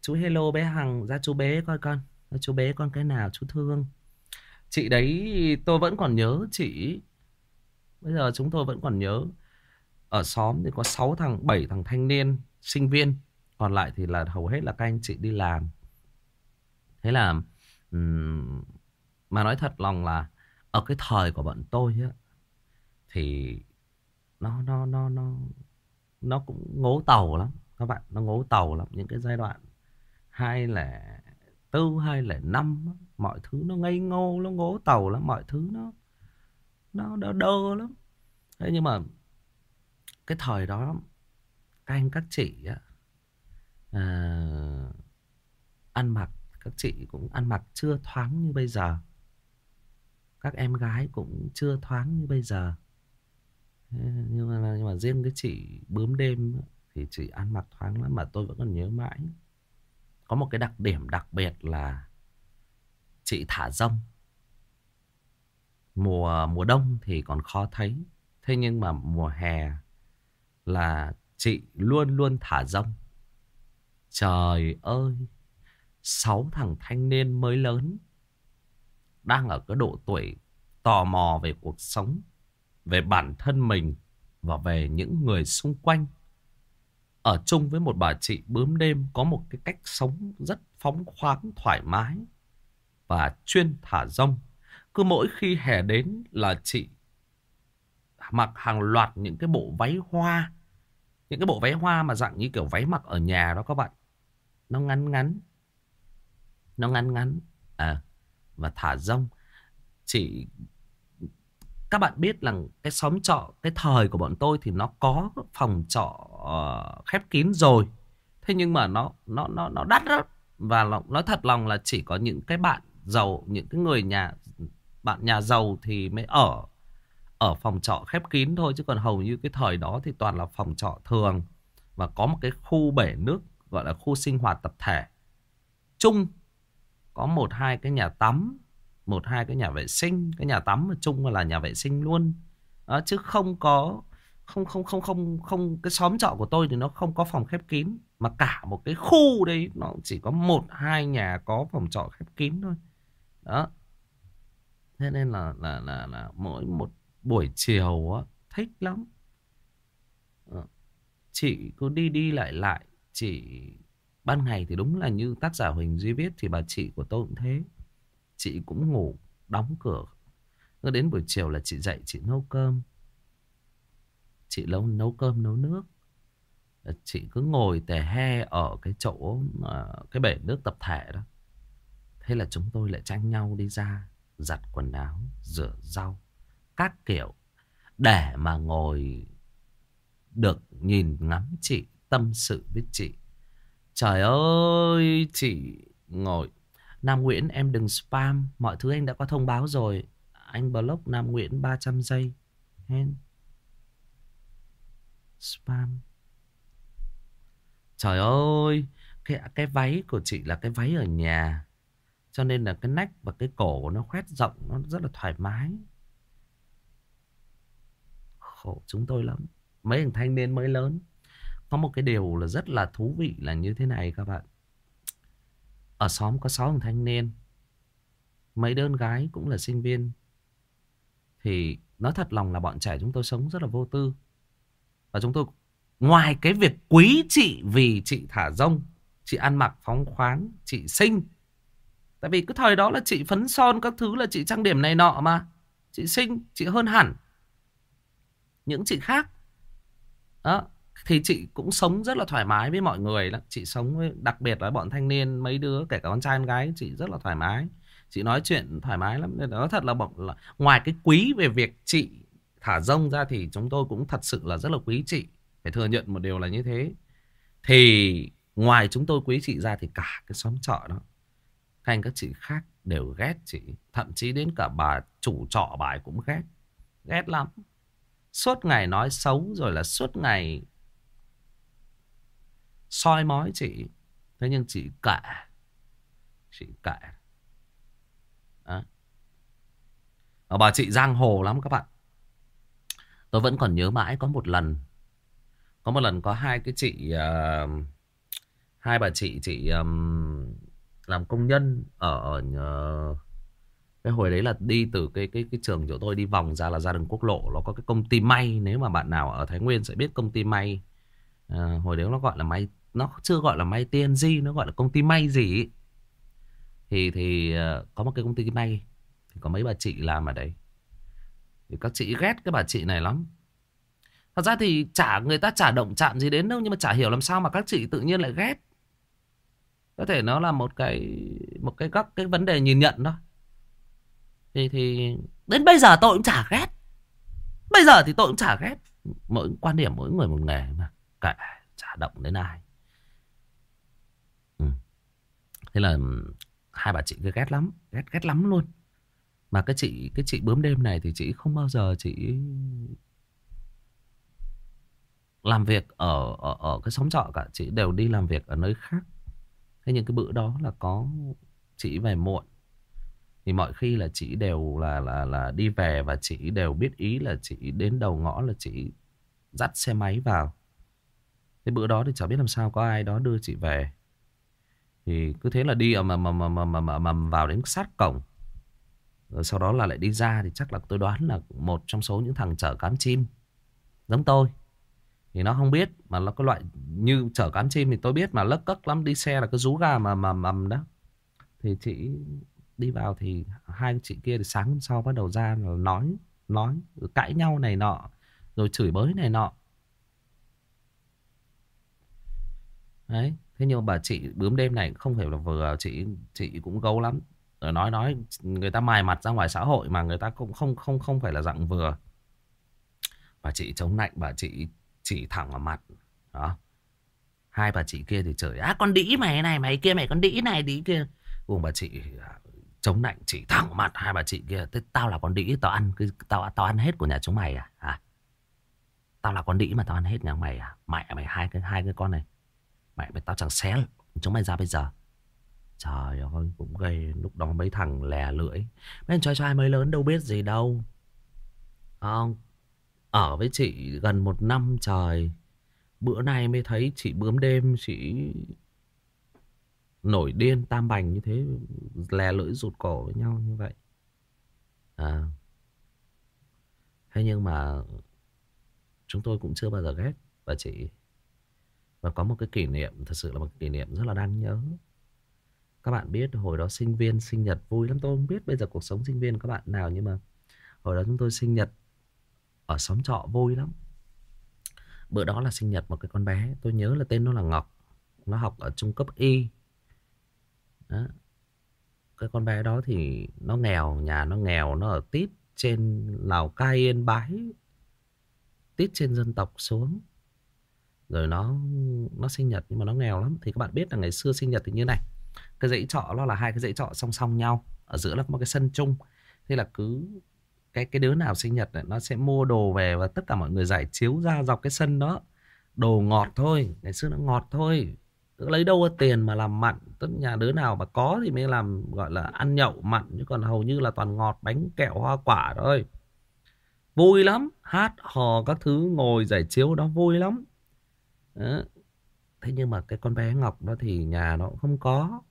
Chú hello bé Hằng, ra chú bé coi con. Ra chú bé con cái nào chú thương. Chị đấy tôi vẫn còn nhớ chị Bây giờ chúng tôi vẫn còn nhớ Ở xóm thì có 6 thằng 7 thằng thanh niên Sinh viên còn lại thì là hầu hết là các anh chị đi làm. Thế là um, Mà nói thật lòng là Ở cái thời của bọn tôi á Thì Nó nó nó nó Nó cũng ngố tàu lắm Các bạn. Nó ngố tàu lắm. Những cái giai đoạn Hai là tư hay là năm mọi thứ nó ngây ngô nó ngố tàu lắm. Mọi thứ nó nó đơ đơ lắm. Thế nhưng mà cái thời đó các anh các chị á à, ăn mặc các chị cũng ăn mặc chưa thoáng như bây giờ các em gái cũng chưa thoáng như bây giờ nhưng mà nhưng mà riêng cái chị bướm đêm thì chị ăn mặc thoáng lắm mà tôi vẫn còn nhớ mãi có một cái đặc điểm đặc biệt là chị thả rông. Mùa mùa đông thì còn khó thấy. Thế nhưng mà mùa hè là chị luôn luôn thả rông. Trời ơi, sáu thằng thanh niên mới lớn đang ở cái độ tuổi tò mò về cuộc sống, về bản thân mình và về những người xung quanh. Ở chung với một bà chị bướm đêm có một cái cách sống rất phóng khoáng, thoải mái và chuyên thả rông. Cứ mỗi khi hè đến là chị mặc hàng loạt những cái bộ váy hoa. Những cái bộ váy hoa mà dạng như kiểu váy mặc ở nhà đó các bạn. Nó ngắn ngắn. Nó ngắn ngắn. À, và thả rông. Chị các bạn biết là cái xóm trọ cái thời của bọn tôi thì nó có phòng trọ ờ, khép kín rồi thế nhưng mà nó nó nó nó đắt lắm và nói thật lòng là chỉ có những cái bạn giàu những cái người nhà bạn nhà giàu thì mới ở ở phòng trọ khép kín thôi chứ còn hầu như cái thời đó thì toàn là phòng trọ thường và có một cái khu bể nước gọi là khu sinh hoạt tập thể. Chung có một hai cái nhà tắm một hai cái nhà vệ sinh. Cái nhà tắm mà chung là nhà vệ sinh luôn. Đó, chứ không có không không không không không cái xóm trọ của tôi thì nó không có phòng khép kín. Mà cả một cái khu đấy nó chỉ có một hai nhà có phòng trọ khép kín thôi. Đó. Thế nên là là là là mỗi một buổi chiều á thích lắm. Ờ, chị cứ đi đi lại lại chị ban ngày thì đúng là như tác giả huỳnh duy viết thì bà chị của tôi cũng thế. Chị cũng ngủ đóng cửa. Cứ đến buổi chiều là chị dậy chị nấu cơm. Chị nấu nấu cơm nấu nước. Chị cứ ngồi tè he ở cái chỗ à, cái bể nước tập thể đó. Thế là chúng tôi lại tranh nhau đi ra Giặt quần áo, rửa rau Các kiểu Để mà ngồi Được nhìn ngắm chị. Tâm sự với chị. Trời ơi Chị ngồi. Nam Nguyễn em đừng spam. Mọi thứ anh đã có thông báo rồi. Anh block Nam Nguyễn 300 giây. Hen. Spam. Trời ơi cái, cái váy của chị là cái váy ở nhà. Cho nên là cái nách và cái cổ nó khoét rộng Nó rất là thoải mái. Khổ chúng tôi lắm. Mấy thằng thanh niên mới lớn có một cái điều là rất là thú vị là như thế này các bạn. Ở xóm có sáu thằng thanh niên. Mấy đơn gái cũng là sinh viên. Thì nói thật lòng là bọn trẻ chúng tôi sống rất là vô tư. Và chúng tôi ngoài cái việc quý chị vì chị thả rông, chị ăn mặc phóng khoáng, chị xinh. Tại vì cái thời đó là chị phấn son các thứ là chị trang điểm này nọ mà. Chị xinh, chị hơn hẳn. Những chị khác. Đó, thì chị cũng sống rất là thoải mái với mọi người đó. Chị sống với, đặc biệt là bọn thanh niên mấy đứa kể cả con trai con gái chị rất là thoải mái. Chị nói chuyện thoải mái lắm nên nói thật là bọn là ngoài cái quý về việc chị thả rông ra thì chúng tôi cũng thật sự là rất là quý chị. Phải thừa nhận một điều là như thế. Thì ngoài chúng tôi quý chị ra thì cả cái xóm trọ đó các anh các chị khác đều ghét chị. Thậm chí đến cả bà chủ trọ bà cũng ghét. Ghét lắm. Suốt ngày nói xấu rồi là suốt ngày soi mói chị. Thế nhưng chị kệ. Chị kệ. Đó. Và bà chị giang hồ lắm các bạn. Tôi vẫn còn nhớ mãi có một lần. Có một lần có hai cái chị... Uh, hai bà chị chị um, làm công nhân ở, ở uh, cái hồi đấy là đi từ cái cái cái trường chỗ tôi đi vòng ra là ra đường quốc lộ nó có cái công ty may nếu mà bạn nào ở Thái Nguyên sẽ biết công ty may à, hồi đấy nó gọi là may nó chưa gọi là may TNG nó gọi là công ty may gì thì thì ờ, có một cái công ty may, thì có mấy bà chị làm ở đấy. Thì các chị ghét cái bà chị này lắm. Thật ra thì chả, người ta chả động chạm gì đến đâu, nhưng mà chả hiểu làm sao mà các chị tự nhiên lại ghét. Có thể nó là một cái một cái các cái vấn đề nhìn nhận thôi. Thì thì đến bây giờ tôi cũng chả ghét. Bây giờ thì tôi cũng chả ghét. Mỗi quan điểm mỗi người một nghề mà cả chả động đến ai ừ thế là hai bà chị cứ ghét lắm, ghét ghét lắm luôn mà cái chị cái chị bướm đêm này thì chị không bao giờ chị làm việc ở ở ở cái xóm trọ cả chị đều đi làm việc ở nơi khác thế nhưng cái bữa đó là có chị về muộn thì mọi khi là chị đều là là là đi về và chị đều biết ý là chị đến đầu ngõ là chị dắt xe máy vào. Thế bữa đó thì chẳng biết làm sao có ai đó đưa chị về. Thì cứ thế là đi ờ, mà mà mà mà mà, mà mà vào đến sát cổng. Rồi sau đó là lại đi ra thì chắc là tôi đoán là một trong số những thằng chở cám chim giống tôi. Thì nó không biết mà nó có loại như chở cám chim thì tôi biết mà lất cất lắm đi xe là cái rú ga mà mà mầm đó. Thì chị đi vào thì hai chị kia thì sáng hôm sau bắt đầu ra là nói nói ừ, cãi nhau này nọ rồi chửi bới này nọ đấy thế nhưng bà chị bướm đêm này không phải là vừa chị chị cũng gấu lắm rồi nói nói người ta mài mặt ra ngoài xã hội mà người ta cũng không không không phải là dạng vừa bà chị chống lạnh bà chị chỉ thẳng vào mặt đó hai bà chị kia thì chửi á con đĩ mày này mày kia mày con đĩ này đĩ kia cùng bà chị à, chống lạnh chỉ thẳng mặt hai bà chị kia. Thế tao là con đĩ, tao ăn cái tao tao ăn hết của nhà chúng mày à? à? Tao là con đĩ mà tao ăn hết nhà mày à? Mẹ mày hai cái hai cái con này. Mẹ mày tao chẳng xé chúng mày ra bây giờ. Trời ơi, cũng gây lúc đó mấy thằng lè lưỡi. Mấy trai trai mới lớn đâu biết gì đâu. Không. Ở với chị gần một năm trời. Bữa nay mới thấy chị bướm đêm, chị nổi điên tam bành như thế lè lưỡi rụt cổ với nhau như vậy à thế nhưng mà chúng tôi cũng chưa bao giờ ghét bà chị và có một cái kỷ niệm thật sự là một kỷ niệm rất là đáng nhớ các bạn biết hồi đó sinh viên sinh nhật vui lắm tôi không biết bây giờ cuộc sống sinh viên các bạn nào nhưng mà hồi đó chúng tôi sinh nhật ở xóm trọ vui lắm bữa đó là sinh nhật một cái con bé tôi nhớ là tên nó là Ngọc nó học ở trung cấp y đó. Cái con bé đó thì nó nghèo, nhà nó nghèo, nó ở tít trên Lào Cai Yên Bái. Tít trên dân tộc xuống. Rồi nó nó sinh nhật nhưng mà nó nghèo lắm. Thì các bạn biết là ngày xưa sinh nhật thì như này. Cái dãy trọ nó là hai cái dãy trọ song song nhau. Ở giữa là có một cái sân chung. Thế là cứ cái cái đứa nào sinh nhật này, nó sẽ mua đồ về và tất cả mọi người giải chiếu ra dọc cái sân đó. Đồ ngọt thôi, ngày xưa nó ngọt thôi lấy đâu có tiền mà làm mặn tất nhà đứa nào mà có thì mới làm gọi là ăn nhậu mặn chứ còn hầu như là toàn ngọt bánh kẹo hoa quả thôi vui lắm hát hò các thứ ngồi giải chiếu đó vui lắm đó. Thế nhưng mà cái con bé Ngọc đó thì nhà nó cũng không có.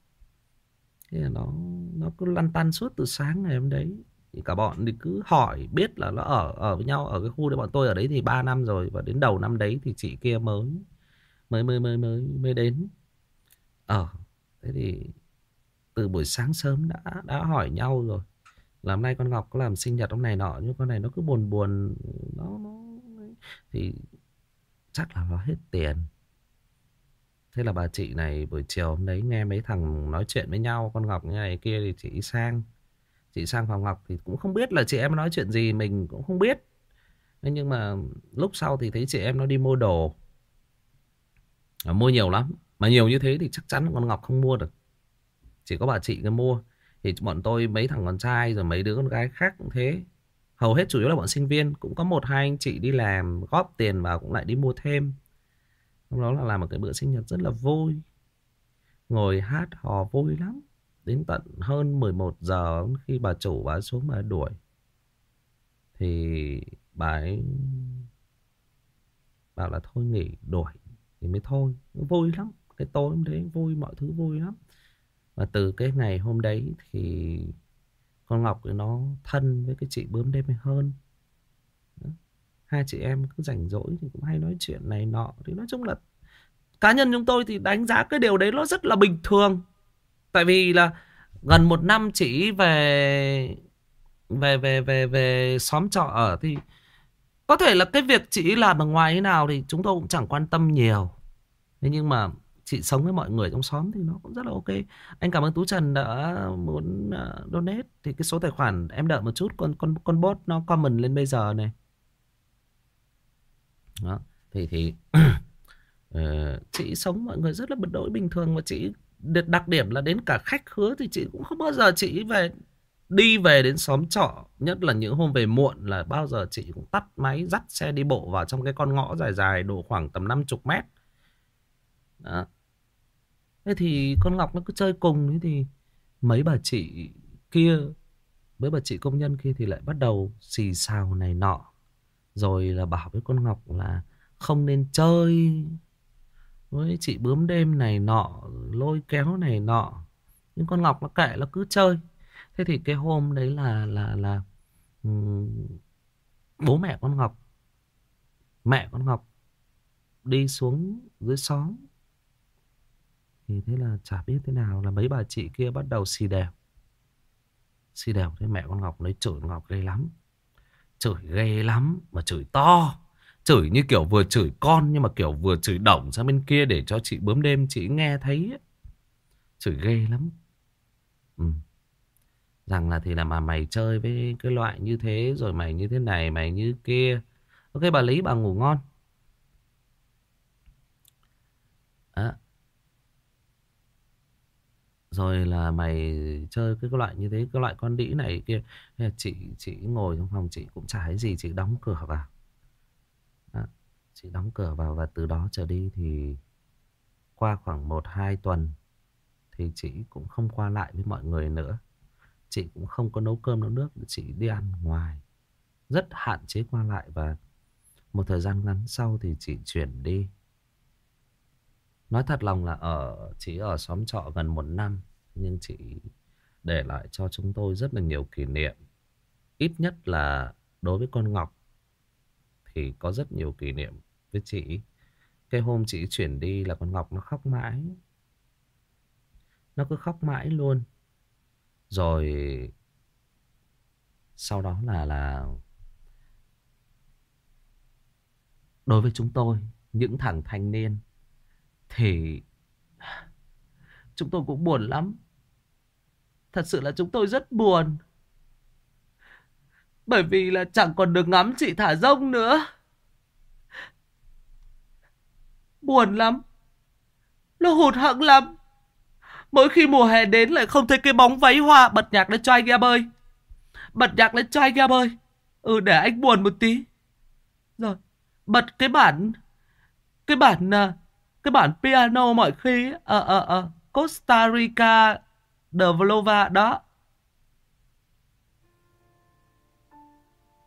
Thế là nó nó cứ lăn tăn suốt từ sáng ngày hôm đấy. Thì cả bọn thì cứ hỏi biết là nó ở ở với nhau ở cái khu đấy bọn tôi ở đấy thì 3 năm rồi và đến đầu năm đấy thì chị kia mới mới mới mới mới mới đến. Ờ, thế thì từ buổi sáng sớm đã đã hỏi nhau rồi. Là hôm nay con Ngọc có làm sinh nhật hôm này nọ nhưng con này nó cứ buồn buồn nó nó thì chắc là nó hết tiền. Thế là bà chị này buổi chiều hôm đấy nghe mấy thằng nói chuyện với nhau, Con Ngọc như này kia thì chị sang. Chị sang phòng Ngọc thì cũng không biết là chị em nói chuyện gì, Mình cũng không biết. Nhưng mà lúc sau thì thấy chị em nó đi mua đồ. Mua nhiều lắm. Mà nhiều như thế thì chắc chắn con Ngọc không mua được. Chỉ có bà chị mới mua. Thì bọn tôi, mấy thằng con trai rồi mấy đứa con gái khác cũng thế. Hầu hết chủ yếu là bọn sinh viên Cũng có một, hai anh chị đi làm, góp tiền vào cũng lại đi mua thêm Hôm đó là làm một cái bữa sinh nhật rất là vui. Ngồi hát hò vui lắm. Đến tận hơn 11 giờ khi bà chủ bà xuống bà đuổi. Thì bà ấy bảo là thôi nghỉ, đuổi. Thì mới thôi. Vui lắm. Cái tối hôm đấy vui, mọi thứ vui lắm. Và từ cái ngày hôm đấy thì con Ngọc thì nó thân với cái chị bướm đêm hơn. Hai chị em cứ rảnh rỗi thì cũng hay nói chuyện này nọ. Thì nói chung là cá nhân chúng tôi thì đánh giá cái điều đấy nó rất là bình thường. Tại vì là gần một năm chỉ về về về về về xóm trọ ở thì có thể là cái việc chị làm ở ngoài thế nào thì chúng tôi cũng chẳng quan tâm nhiều. Thế nhưng mà chị sống với mọi người trong xóm thì nó cũng rất là ok anh cảm ơn tú trần đã muốn à, donate thì cái số tài khoản em đợi một chút con con con bot nó comment lên bây giờ này đó. Thì thì uh, chị sống mọi người rất là bật đối bình thường và chị đặc điểm là đến cả khách khứa thì chị cũng không bao giờ chị về đi về đến xóm trọ nhất là những hôm về muộn là bao giờ chị cũng tắt máy dắt xe đi bộ vào trong cái con ngõ dài dài độ khoảng tầm 50 mét đó thế thì con Ngọc nó cứ chơi cùng ấy thì mấy bà chị kia mấy bà chị công nhân kia thì lại bắt đầu xì xào này nọ rồi là bảo với con Ngọc là không nên chơi với chị bướm đêm này nọ, lôi kéo này nọ. Nhưng con Ngọc nó kệ nó cứ chơi. Thế thì cái hôm đấy là là là bố mẹ con Ngọc mẹ con Ngọc đi xuống dưới xóm thì thế là chả biết thế nào là mấy bà chị kia bắt đầu xì đều xì đều thế mẹ con Ngọc lấy chửi Ngọc ghê lắm. Chửi ghê lắm Mà chửi to. Chửi như kiểu vừa chửi con Nhưng mà kiểu vừa chửi động sang bên kia Để cho chị bướm đêm chị nghe thấy ấy. Chửi ghê lắm. Ừ. Rằng là thì là mà mày chơi với cái loại như thế Rồi mày như thế này mày như kia. Ok bà Lý bà ngủ ngon. À, rồi là mày chơi cái loại như thế, cái loại con đĩ này kia. Chị chị ngồi trong phòng, chị cũng chả thấy gì, chị đóng cửa vào. Đó. chị đóng cửa vào và từ đó trở đi thì qua khoảng một, hai tuần thì chị cũng không qua lại với mọi người nữa. Chị cũng không có nấu cơm, nấu nước, chị đi ăn ngoài. Rất hạn chế qua lại và một thời gian ngắn sau thì chị chuyển đi. Nói thật lòng là ở chỉ ở xóm trọ gần một năm nhưng chị để lại cho chúng tôi rất là nhiều kỷ niệm. Ít nhất là đối với con Ngọc thì có rất nhiều kỷ niệm với chị. Cái hôm chị chuyển đi là con Ngọc nó khóc mãi. Nó cứ khóc mãi luôn. Rồi sau đó là là đối với chúng tôi, những thằng thanh niên thì chúng tôi cũng buồn lắm. Thật sự là chúng tôi rất buồn. Bởi vì là chẳng còn được ngắm chị thả rông nữa. Buồn lắm. Nó hụt hẫng lắm. Mỗi khi mùa hè đến lại không thấy cái bóng váy hoa bật nhạc lên cho anh em ơi. Bật nhạc lên cho anh em ơi. Ừ để anh buồn một tí. Rồi, bật cái bản cái bản à, cái bản piano mọi khi ờ ờ ờ Costa Rica, de Vlova đó.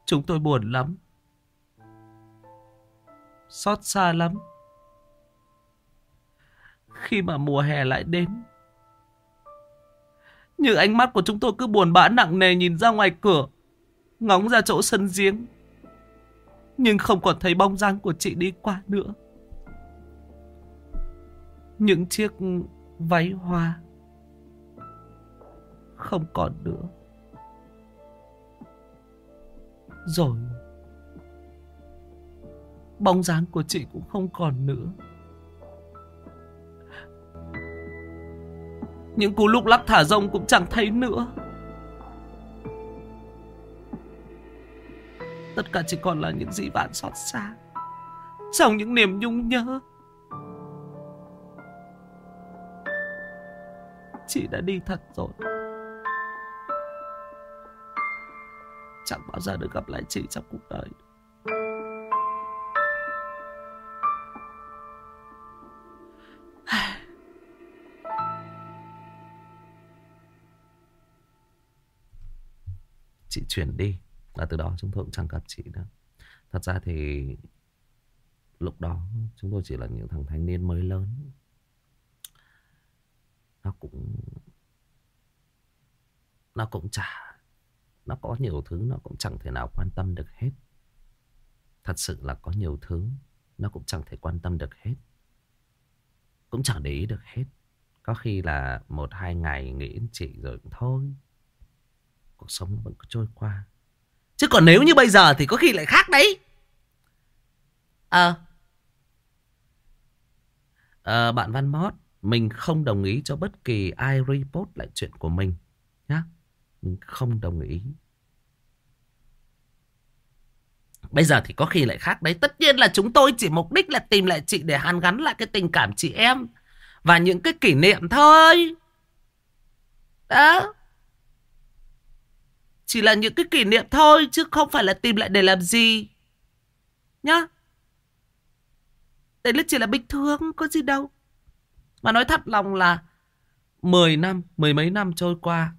Chúng tôi buồn lắm. Xót xa lắm. Khi mà mùa hè lại đến, Như ánh mắt của chúng tôi cứ buồn bã nặng nề nhìn ra ngoài cửa, Ngóng ra chỗ sân giếng Nhưng không còn thấy bóng dáng của chị đi qua nữa những chiếc váy hoa. Không còn nữa. Rồi, Bóng dáng của chị cũng không còn nữa. Những cú lúc lắc thả rông cũng chẳng thấy nữa. Tất cả chỉ còn là những dĩ vãng xót xa Trong những niềm nhung nhớ. Chị đã đi thật rồi. Chẳng bao giờ được gặp lại chị trong cuộc đời. Chị chuyển đi, Và từ đó chúng tôi cũng chẳng gặp chị nữa. Thật ra thì Lúc đó chúng tôi chỉ là những thằng thanh niên mới lớn. Nó cũng Nó cũng chả Nó có nhiều thứ nó cũng chẳng thể nào quan tâm được hết. Thật sự là có nhiều thứ Nó cũng chẳng thể quan tâm được hết. Cũng chẳng để ý được hết. Có khi là một hai ngày nghĩ đến chị rồi thôi. Cuộc sống vẫn cứ trôi qua. Chứ còn nếu như bây giờ thì có khi lại khác đấy. Ờ. À, Bạn Văn Mót. Mình không đồng ý cho bất kỳ ai report lại chuyện của mình, Nhá. Mình không đồng ý. Bây giờ thì có khi lại khác đấy. Tất nhiên là chúng tôi chỉ mục đích là tìm lại chị Để hàn gắn lại cái tình cảm chị em Và những cái kỷ niệm thôi. Đó. Chỉ là những cái kỷ niệm thôi, Chứ không phải là tìm lại để làm gì, Nhá. Đấy là chỉ là bình thường, Có gì đâu. Mà nói thật lòng là 10 năm, mười mấy năm trôi qua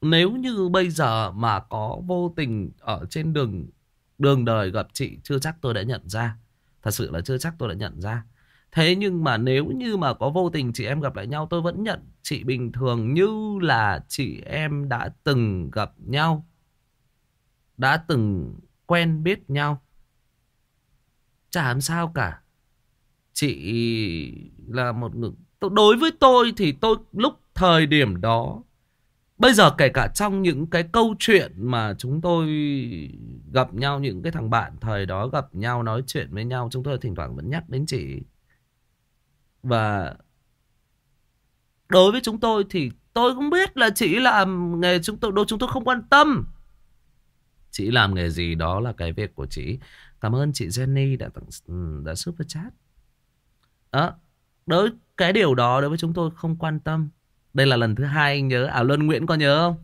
Nếu như bây giờ mà có vô tình Ở trên đường Đường đời gặp chị Chưa chắc tôi đã nhận ra Thật sự là chưa chắc tôi đã nhận ra Thế nhưng mà nếu như mà có vô tình chị em gặp lại nhau tôi vẫn nhận chị bình thường như là chị em đã từng gặp nhau. Đã từng quen biết nhau. Chả làm sao cả. Chị là một người... Đối với tôi thì tôi, lúc thời điểm đó, Bây giờ kể cả trong những cái câu chuyện mà chúng tôi gặp nhau, Những cái thằng bạn thời đó gặp nhau, nói chuyện với nhau, Chúng tôi thỉnh thoảng vẫn nhắc đến chị và đối với chúng tôi thì tôi cũng biết là chị làm nghề chúng tôi đâu chúng tôi không quan tâm. Chị làm nghề gì đó là cái việc của chị. Cảm ơn chị Jenny đã tặng ừ, đã super chat. Đó, đối cái điều đó đối với chúng tôi không quan tâm. Đây là lần thứ hai anh nhớ. À Luân Nguyễn có nhớ không?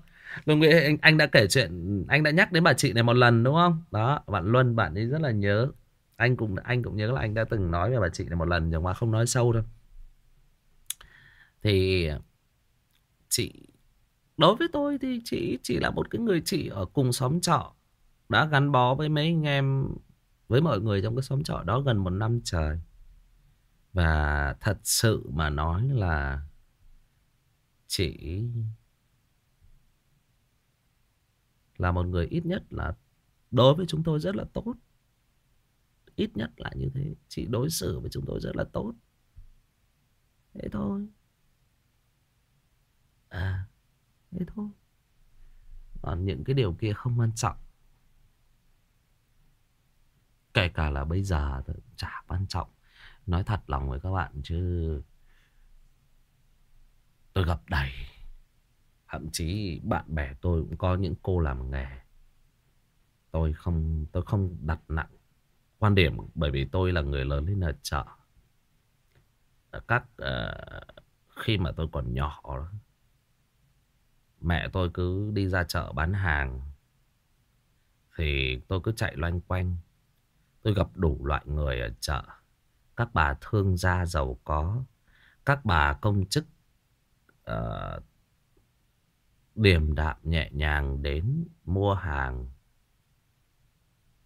Luân Nguyễn anh, anh đã kể chuyện anh đã nhắc đến bà chị này một lần đúng không? Đó, bạn Luân bạn ấy rất là nhớ anh cũng anh cũng nhớ là anh đã từng nói về bà chị này một lần nhưng mà không nói sâu đâu thì chị đối với tôi thì chị chỉ là một cái người chị ở cùng xóm trọ đã gắn bó với mấy anh em với mọi người trong cái xóm trọ đó gần một năm trời và thật sự mà nói là chị là một người ít nhất là đối với chúng tôi rất là tốt Ít nhất là như thế. Chị đối xử với chúng tôi rất là tốt. Thế thôi. À, thế thôi. Còn những cái điều kia không quan trọng. Kể cả là bây giờ chả quan trọng. Nói thật lòng với các bạn chứ tôi gặp đầy. Thậm chí bạn bè tôi cũng có những cô làm nghề. Tôi không tôi không đặt nặng quan điểm bởi vì tôi là người lớn lên ở chợ các uh, khi mà tôi còn nhỏ mẹ tôi cứ đi ra chợ bán hàng thì tôi cứ chạy loanh quanh tôi gặp đủ loại người ở chợ các bà thương gia giàu có các bà công chức uh, điềm đạm nhẹ nhàng đến mua hàng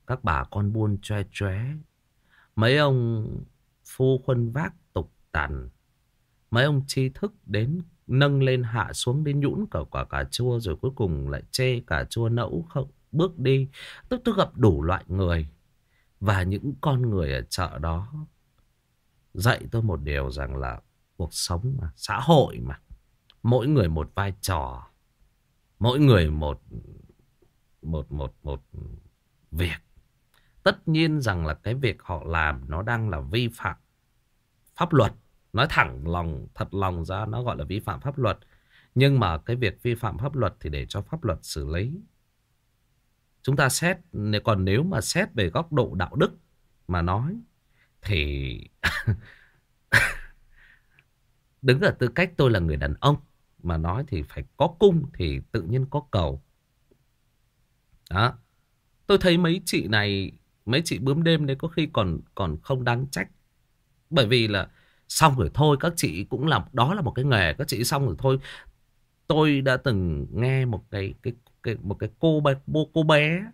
các bà con buôn choe choé. Mấy ông phu khuân vác tục tằn Mấy ông tri thức đến nâng lên hạ xuống đến nhũn cả quả cà chua rồi cuối cùng lại chê cà chua nẫu không bước đi. Tôi tôi gặp đủ loại người và những con người ở chợ đó dạy tôi một điều rằng là cuộc sống mà, xã hội mà, mỗi người một vai trò, mỗi người một một một một việc. Tất nhiên rằng là cái việc họ làm nó đang là vi phạm pháp luật. Nói thẳng lòng, thật lòng ra nó gọi là vi phạm pháp luật. Nhưng mà cái việc vi phạm pháp luật thì để cho pháp luật xử lý. Chúng ta xét, còn nếu mà xét về góc độ đạo đức mà nói thì đứng ở tư cách tôi là người đàn ông mà nói thì phải có cung thì tự nhiên có cầu. Đó. Tôi thấy mấy chị này, mấy chị bướm đêm đấy có khi còn còn không đáng trách. Bởi vì là xong rồi thôi các chị cũng làm đó là một cái nghề các chị xong rồi thôi. Tôi đã từng nghe một cái cái, cái một cái cô bé cô bé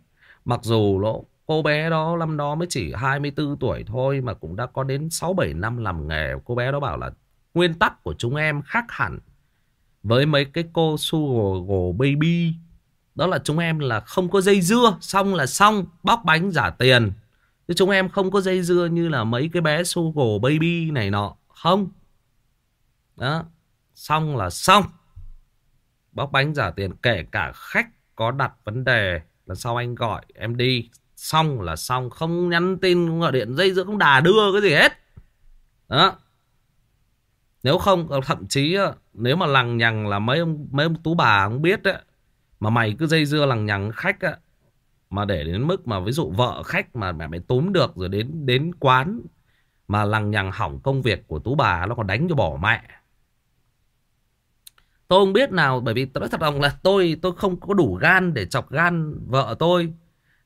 mặc dù nó cô bé đó năm đó mới chỉ 24 tuổi thôi mà cũng đã có đến 6 7 năm làm nghề. Cô bé đó bảo là nguyên tắc của chúng em khác hẳn với mấy cái cô sugar baby. Đó là chúng em là không có dây dưa, xong là xong, bóc bánh giả tiền. Chứ chúng em không có dây dưa như là mấy cái bé sugar baby này nọ. Không. Đó. Xong là xong. Bóc bánh giả tiền, kể cả khách có đặt vấn đề là sau anh gọi em đi xong là xong, không nhắn tin, không gọi điện, dây dưa, không đà đưa cái gì hết đó nếu không ờ, thậm chí ờ, nếu mà lằng nhằng là mấy ông mấy ông tú bà không biết đấy mà mày cứ dây dưa lằng nhằng khách á, mà để đến mức mà ví dụ vợ khách mà mẹ mày túm được rồi đến đến quán mà lằng nhằng hỏng công việc của tú bà, nó còn đánh cho bỏ mẹ. Tôi không biết nào, bởi vì tôi nói thật lòng là tôi tôi không có đủ gan để chọc gan vợ tôi.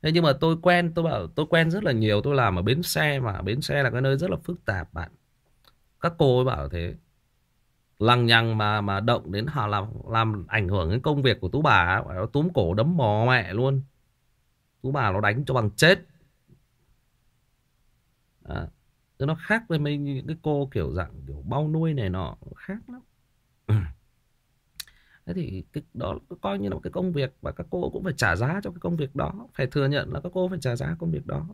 Thế nhưng mà tôi quen tôi bảo tôi quen rất là nhiều tôi làm ở bến xe mà bến xe là cái nơi rất là phức tạp bạn. Các cô ấy bảo thế lằng nhằng mà mà động đến họ làm làm ảnh hưởng đến công việc của tú bà nó túm cổ đấm mò mẹ luôn. Tú bà nó đánh cho bằng chết. À, nó khác với mấy những cái cô kiểu dạng kiểu bao nuôi này nọ khác lắm. thế thì cái đó coi như là một cái công việc và các cô cũng phải trả giá cho cái công việc đó phải thừa nhận là các cô phải trả giá công việc đó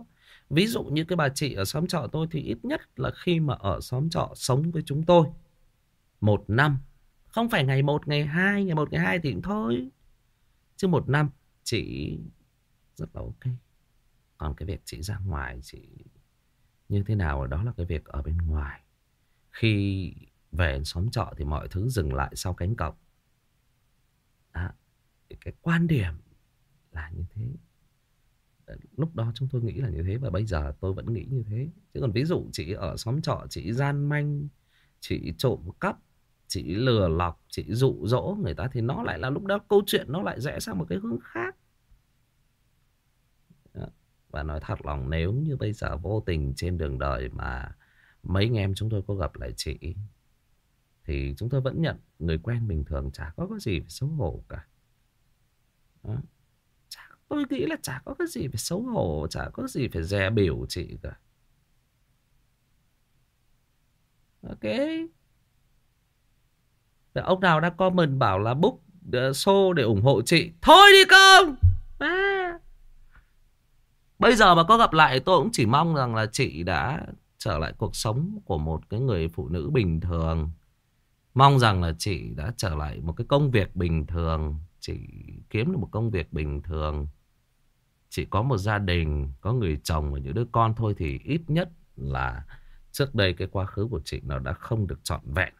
ví dụ như cái bà chị ở xóm trọ tôi thì ít nhất là khi mà ở xóm trọ sống với chúng tôi một năm. Không phải ngày một, ngày hai, ngày một, ngày hai thì cũng thôi. Chứ một năm chị rất là ok. Còn cái việc chị ra ngoài chị như thế nào đó là cái việc ở bên ngoài. Khi về xóm trọ thì mọi thứ dừng lại sau cánh cổng à, Cái quan điểm là như thế. Ờ, lúc đó chúng tôi nghĩ là như thế và bây giờ tôi vẫn nghĩ như thế. Chứ còn ví dụ chị ở xóm trọ chị gian manh, chị trộm cắp chị lừa lọc chị dụ dỗ người ta thì nó lại là lúc đó câu chuyện nó lại rẽ sang một cái hướng khác và nói thật lòng nếu như bây giờ vô tình trên đường đời mà mấy anh em chúng tôi có gặp lại chị thì chúng tôi vẫn nhận người quen bình thường chả có cái gì phải xấu hổ cả đó. Chả, tôi nghĩ là chả có cái gì phải xấu hổ chả có gì phải dè biểu chị cả ok Ông nào đã comment bảo là book ờ, show để ủng hộ chị. Thôi đi công! À. Bây giờ mà có gặp lại tôi cũng chỉ mong rằng là chị đã trở lại cuộc sống của một cái người phụ nữ bình thường. Mong rằng là chị đã trở lại một cái công việc bình thường. Chị kiếm được một công việc bình thường. Chị có một gia đình, có người chồng và những đứa con thôi thì ít nhất là trước đây cái quá khứ của chị nó đã không được trọn vẹn.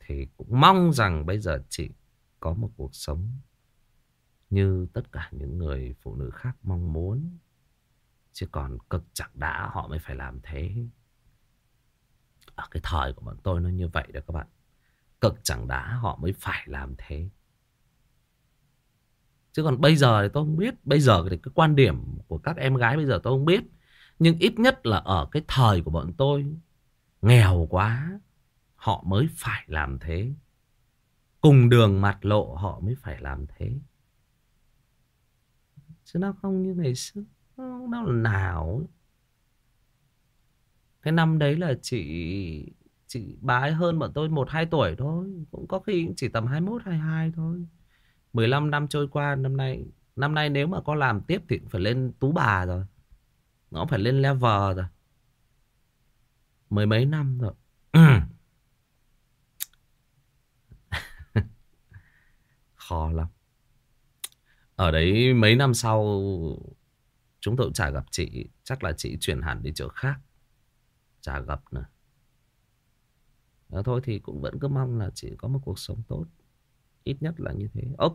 Thì cũng mong rằng bây giờ chị có một cuộc sống như tất cả những người phụ nữ khác mong muốn. Chứ còn cực chẳng đã họ mới phải làm thế. Ở cái thời của bọn tôi nó như vậy đó các bạn. Cực chẳng đã, họ mới phải làm thế. Chứ còn bây giờ thì tôi không biết. Bây giờ thì cái quan điểm của các em gái bây giờ tôi không biết. Nhưng ít nhất là ở cái thời của bọn tôi, nghèo quá, họ mới phải làm thế. Cùng đường mặt lộ, họ mới phải làm thế. Chứ nó không như ngày xưa. Nó là nào. Cái năm đấy là chị Chị bà ấy hơn bọn tôi 1-2 tuổi thôi, Cũng có khi chỉ tầm 21-22 thôi. 15 năm trôi qua, Năm nay năm nay nếu mà có làm tiếp Thì cũng phải lên tú bà rồi. Nó phải lên level rồi. Mười mấy năm rồi. Khó lắm. Ở đấy mấy năm sau, Chúng tôi cũng chả gặp chị. Chắc là chị chuyển hẳn đi chỗ khác. Chả gặp nữa. Ờ, thôi thì cũng vẫn cứ mong là chị có một cuộc sống tốt, Ít nhất là như thế. Ok,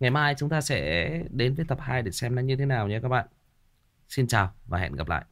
Ngày mai chúng ta sẽ đến với tập 2 để xem nó như thế nào nhé các bạn. Xin chào và hẹn gặp lại.